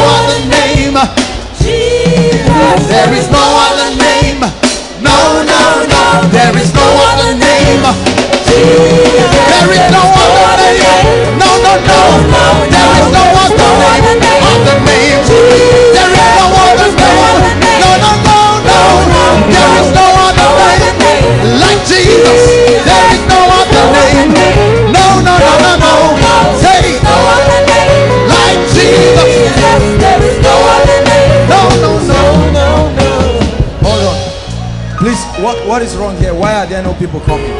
what, is wrong here? Why are there no people coming?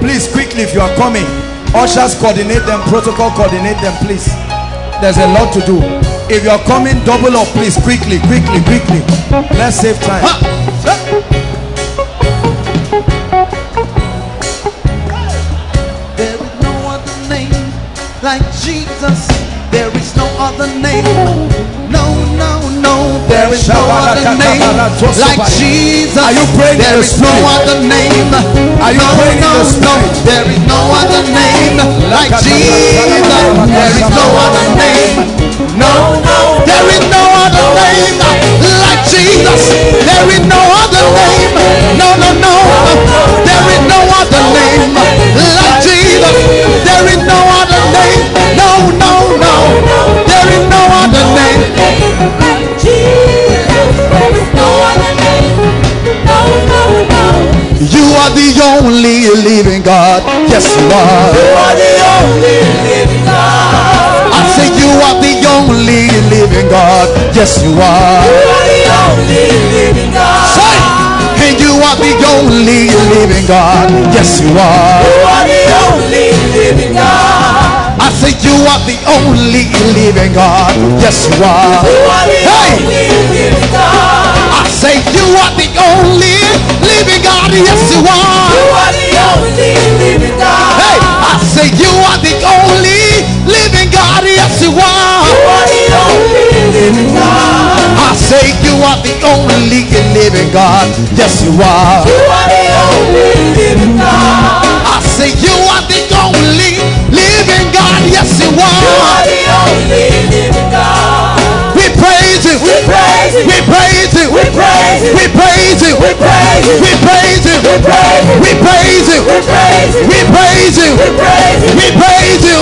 Please, quickly, if you are coming, ushers coordinate them, protocol coordinate them, please. There's a lot to do. If you are coming, double up, please, quickly, quickly, quickly. Let's save time. There is no other name like Jesus. There is no other name. No, no, no. There is no name like Jesus. Are you praying in There the no other name. Are you no, praying in no, no. There is no other name like Jesus. There is no other name. No, no. There is no other name like Jesus. There is no other name. No, no, no. There is no other name like Jesus. There is no other name. No, no, no. There is no other name. There is no other name. No, no, no. You are the only living God. Yes, you are. You are the only living God. I say you are the only living God. Yes, you are. You are the only living God. Say, and you are the only living God. Yes, you are. You are the only living God you are the only living God. Yes, you are. Hey, I say you are the only living God. Yes, you are. Hey, I say you are the only living God. Yes, you are. I say you are the only living God. Yes, you are. I say you are the only living God. Yes, you are. We praise you. We praise you. We praise you. We praise you. We praise you. We praise you. We praise you. We praise you. We praise you. We praise you.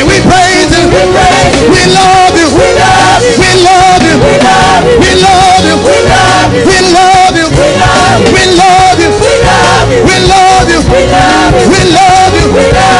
We praise you. We praise you. We love you. We love you. We love you. We love you. We love you. We love you. We love you. We love you. We love you. We love you. We love you. We love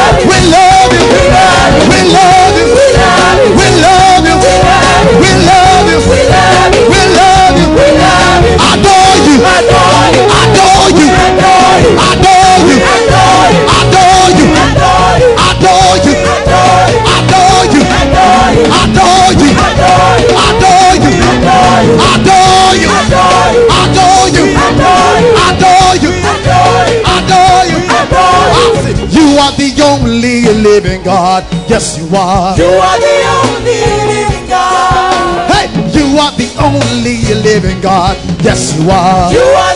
Yes, you are. You are the only living God. Hey, you are the only living God. Yes, you are. You are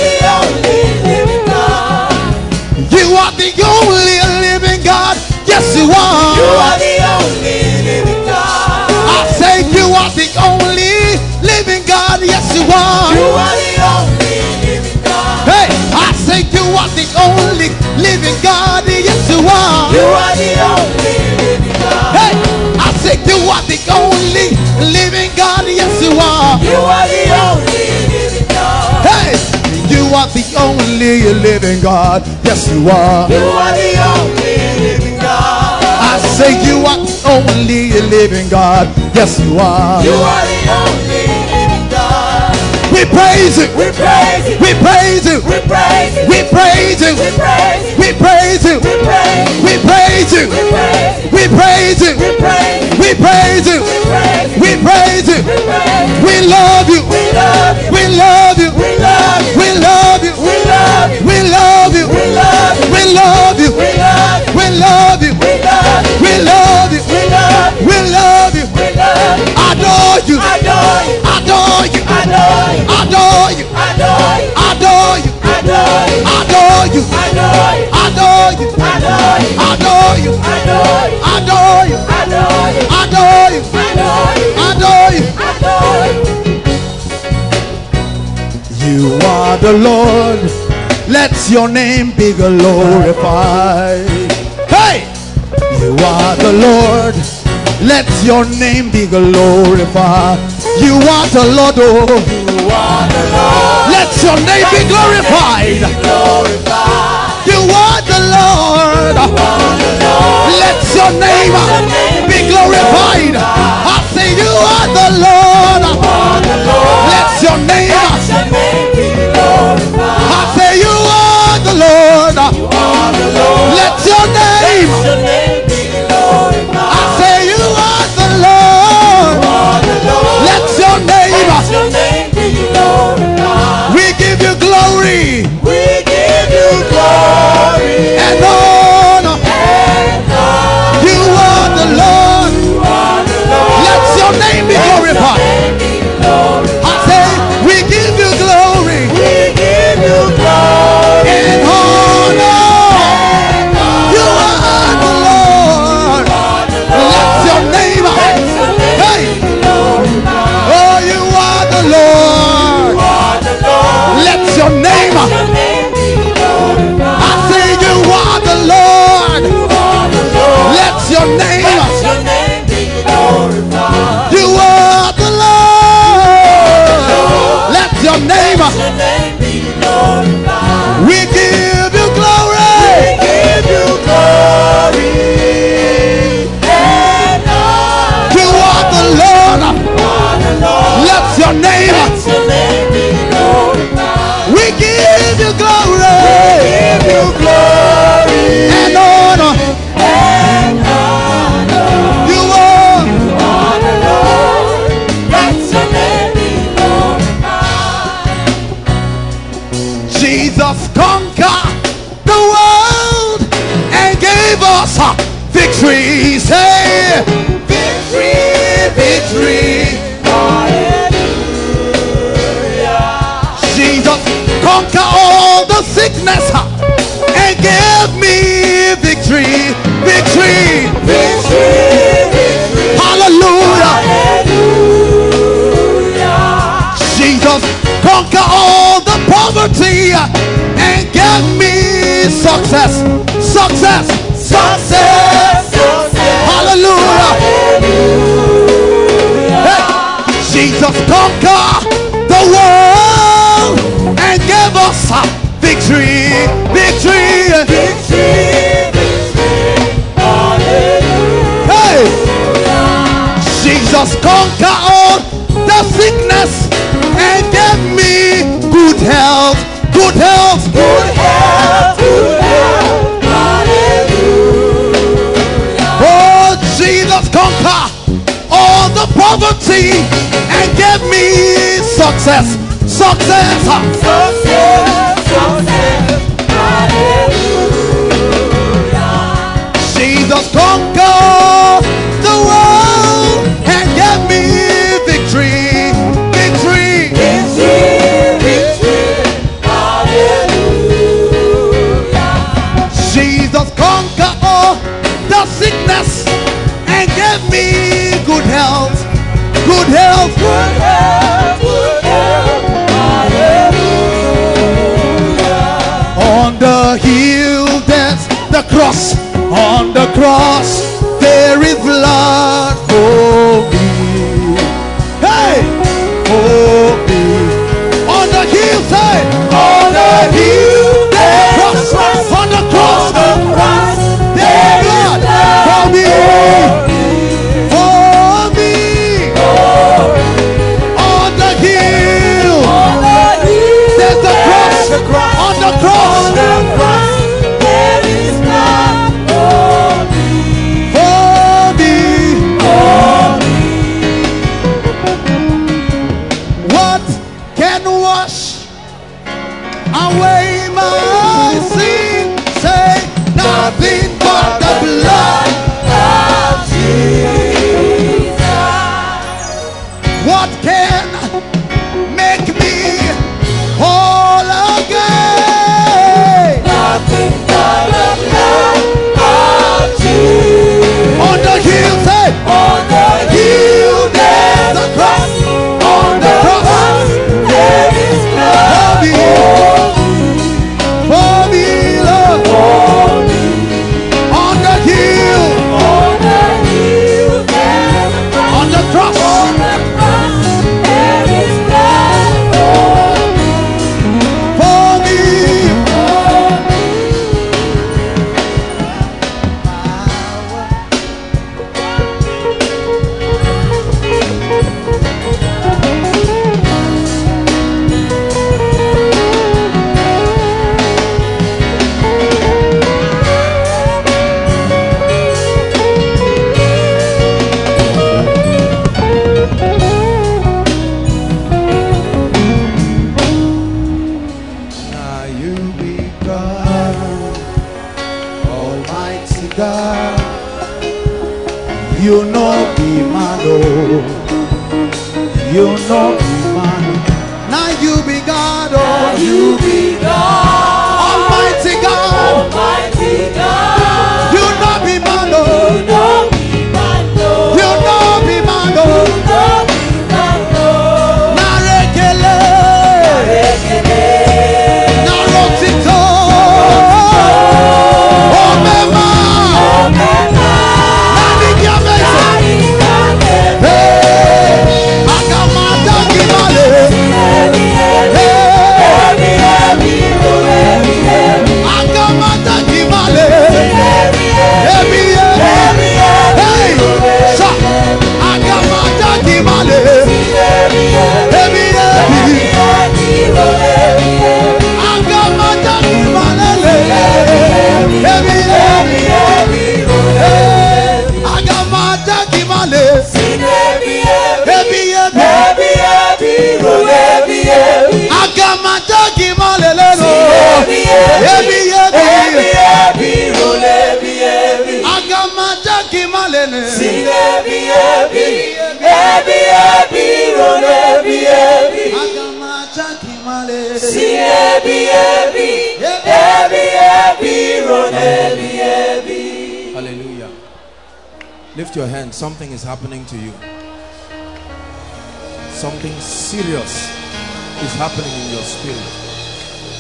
only living God. Yes, you are. You are the only living God. I say you are the only living God. Yes, you are. You are the only living God. We praise you. We praise you. We praise you. We praise you. We praise you. We praise you. We praise you. We praise you. We praise you. We praise you. We love you. We love you. We love you. We love you. We love you. We love you. We love you. We love you. We love you. Adore you. Adore you. Adore you. Adore you. Adore you. Adore you. Adore you. Adore you. Adore you. Adore you. Adore you. You are the Lord let your name be glorified. Hey! You are the Lord. Let your name be glorified. You are the Lord. Oh. Let your name be glorified. You are the Lord. Let your name be glorified. I say you are the Lord. Let your name. I name. I say you are the Lord. Let your name. We give you glory and honor. Your name. We give you glory. And honor. You are. the Lord. Jesus conquered the world and gave us victory. Say, victory, victory. The sickness and give me victory, victory, victory, victory. Hallelujah. Jesus conquer all the poverty and gave me success, success, success. Hallelujah. Jesus conquered the world and gave us a victory, victory. victory, victory! Hey, Jesus conquered all the sickness and gave me good health, good health, good health. Hallelujah Oh, Jesus conquered all the poverty and gave me success, success. On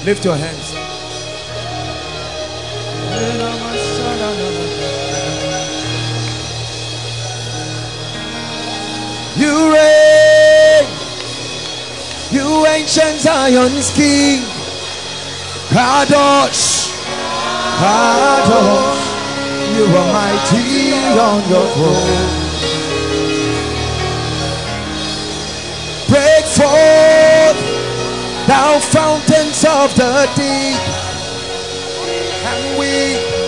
Lift your hands. You reign, you ancient Zion's king, Kadosh, Kadosh, you are mighty on your throne. Break forth, thou fountains of the deep, and we.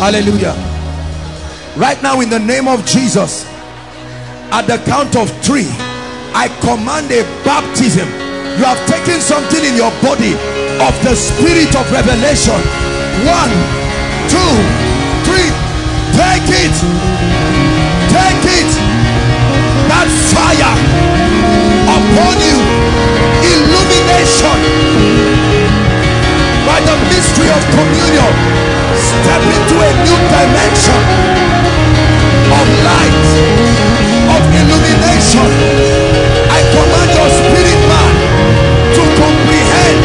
Hallelujah. Right now, in the name of Jesus, at the count of three, I command a baptism. You have taken something in your body of the spirit of revelation. One, two, three. Take it. That fire upon you. Illumination. By the mystery of communion step into a new dimension of light of illumination. I command your spirit man to comprehend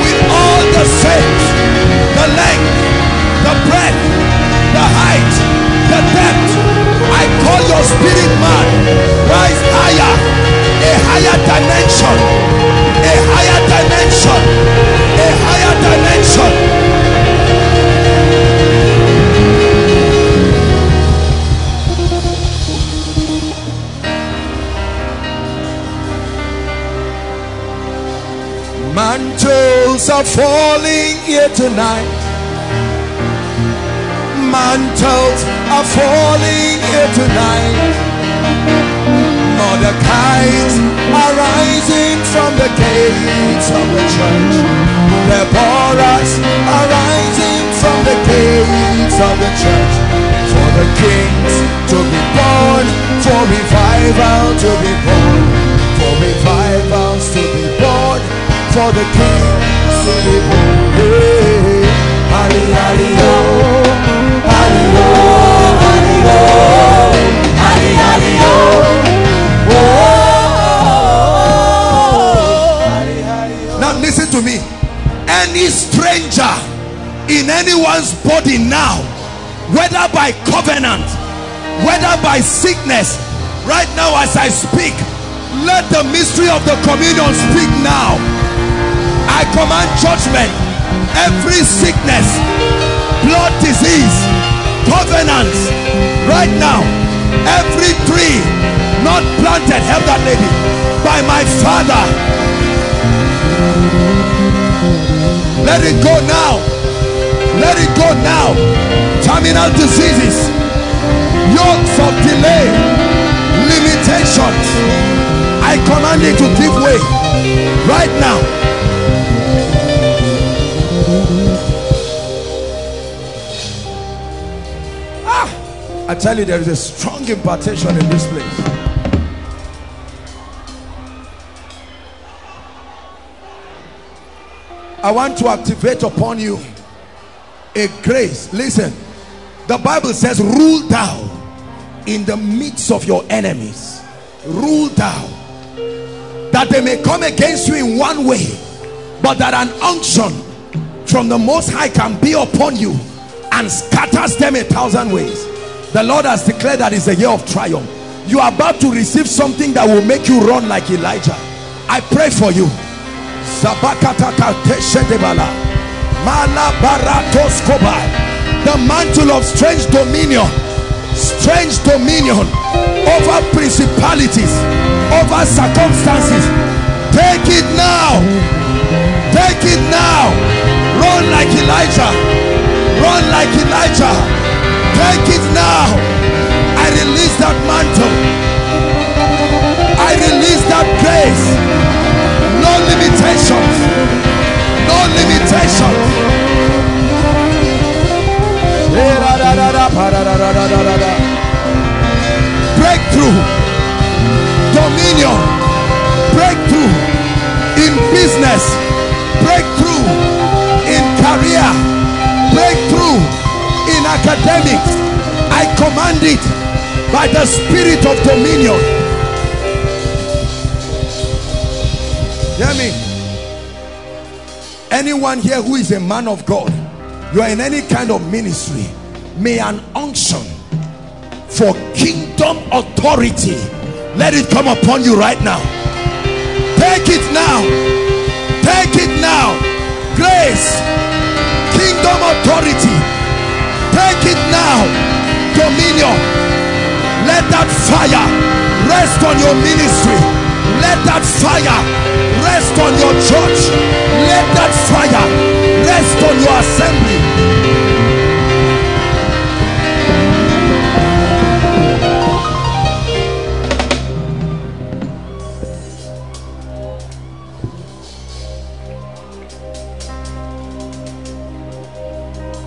with all the saints the length the breadth the height the depth. I call your spirit man rise higher a higher dimension a higher dimension a higher dimension Mantles are falling here tonight. Mantles are falling here tonight. Mordecai's are rising from the gates of the church. The Deborah's are rising from the gates of the church. For the kings to be born, for revival to be born, for revivals to be born, for the kings to be born. Hey, Halli, halli, oh, halli, oh, halli, oh, halli, halli, oh, Any stranger in anyone's body now, whether by covenant, whether by sickness, right now as I speak, let the mystery of the communion speak now. I command judgment. Every sickness, blood disease, covenants, right now, every tree not planted, help that lady, by my father let it go now. Let it go now. Terminal diseases, yokes of delay, limitations. I command it to give way right now. Ah, I tell you, there is a strong impartation in this place. I want to activate upon you a grace. Listen, the Bible says, Rule thou in the midst of your enemies. Rule thou that they may come against you in one way, but that an unction from the Most High can be upon you and scatters them a thousand ways. The Lord has declared that it's a year of triumph. You are about to receive something that will make you run like Elijah. I pray for you. The mantle of strange dominion, strange dominion over principalities, over circumstances. Take it now. Take it now. Run like Elijah. Run like Elijah. Take it now. I release that mantle. I release that grace. Limitations. No limitations. Breakthrough. Dominion. Breakthrough in business. Breakthrough in career. Breakthrough in academics. I command it by the spirit of dominion. Hear me. Anyone here who is a man of God, you are in any kind of ministry, may an unction for kingdom authority let it come upon you right now. Take it now. Take it now. Grace, kingdom authority. Take it now. Dominion. Let that fire rest on your ministry. Let that fire rest on your church. Let that fire rest on your assembly.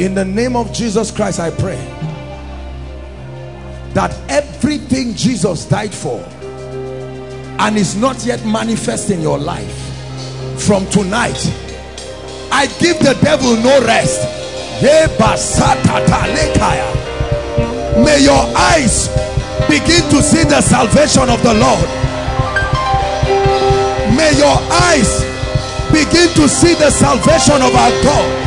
In the name of Jesus Christ, I pray that everything Jesus died for and is not yet manifest in your life from tonight I give the devil no rest. May your eyes begin to see the salvation of the Lord. May your eyes begin to see the salvation of our God.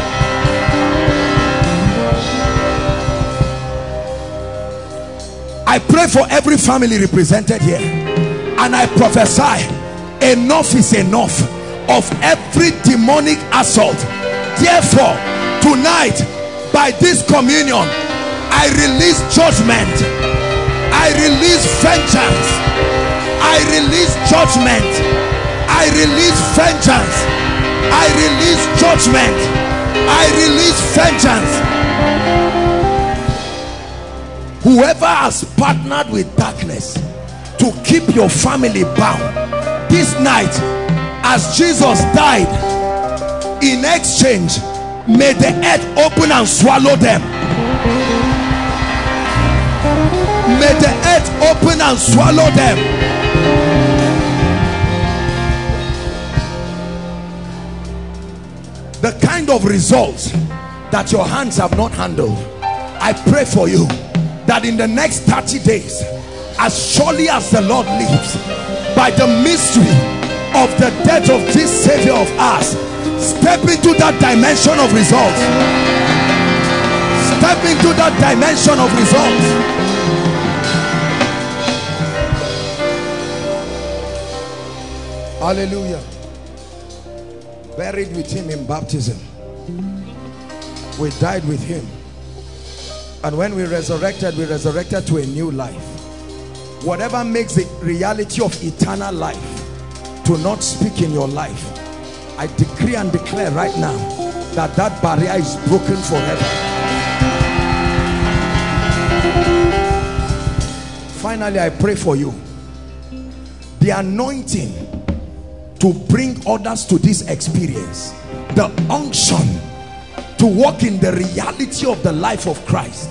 I pray for every family represented here and I prophesy enough is enough of every demonic assault. Therefore tonight by this communion I release judgment. I release vengeance. I release judgment. I release vengeance. I release judgment. I release vengeance. Whoever has partnered with darkness to keep your family bound. This night as Jesus died in exchange may the earth open and swallow them. May the earth open and swallow them. The kind of results that your hands have not handled I pray for you that in the next 30 days as surely as the Lord lives by the mystery of the death of this savior of us step into that dimension of results. Step into that dimension of results. Hallelujah. Buried with him in baptism. We died with him. And when we resurrected, we resurrected to a new life. Whatever makes the reality of eternal life to not speak in your life, I decree and declare right now that that barrier is broken forever. Finally, I pray for you. The anointing to bring others to this experience. The unction to walk in the reality of the life of Christ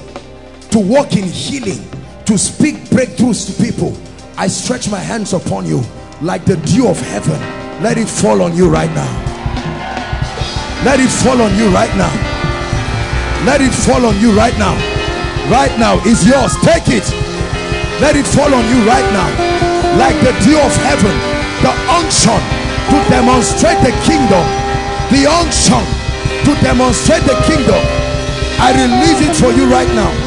to walk in healing, to speak breakthroughs to people, I stretch my hands upon you like the dew of heaven. Let it fall on you right now. Let it fall on you right now. Let it fall on you right now. Right now is yours. Take it. Let it fall on you right now. Like the dew of heaven. The unction to demonstrate the kingdom. The unction to demonstrate the kingdom. I release it for you right now.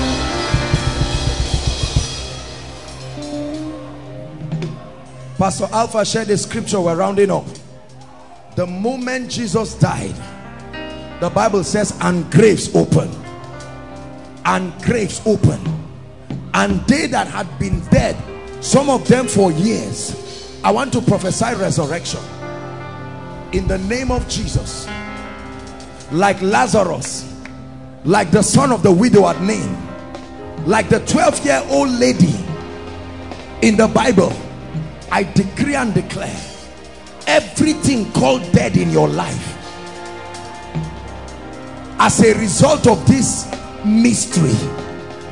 Pastor Alpha shared the scripture we're rounding up. The moment Jesus died, the Bible says, and graves open. And graves open. And they that had been dead, some of them for years, I want to prophesy resurrection. In the name of Jesus. Like Lazarus, like the son of the widow at Nain, like the 12 year old lady in the Bible, I decree and declare everything called dead in your life. As a result of this mystery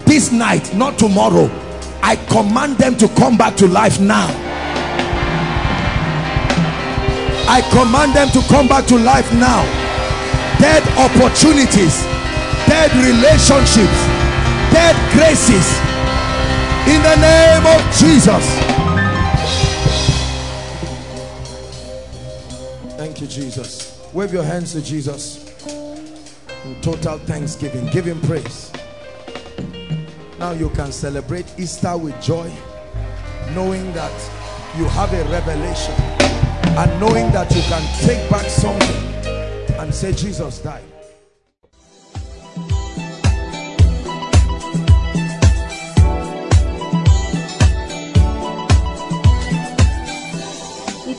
this night not tomorrow I command them to come back to life now. I command them to come back to life now. Dead opportunities dead relationships dead graces. In the name of Jesus You, Jesus. Wave your hands to Jesus in total thanksgiving. Give him praise. Now you can celebrate Easter with joy, knowing that you have a revelation and knowing that you can take back something and say, Jesus died.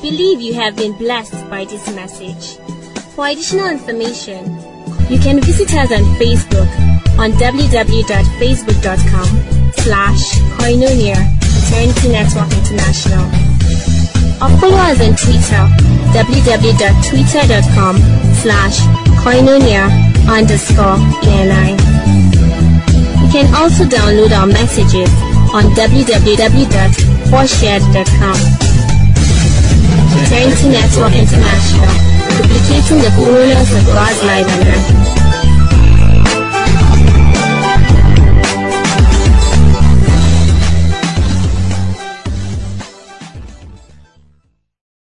Believe you have been blessed by this message. For additional information, you can visit us on Facebook on www.facebook.com slash koinonia Eternity Network International or follow us on Twitter www.twitter.com slash koinonia underscore ENI. You can also download our messages on www.4shared.com. Eternity Network International, duplicating the fullness of God's life on earth.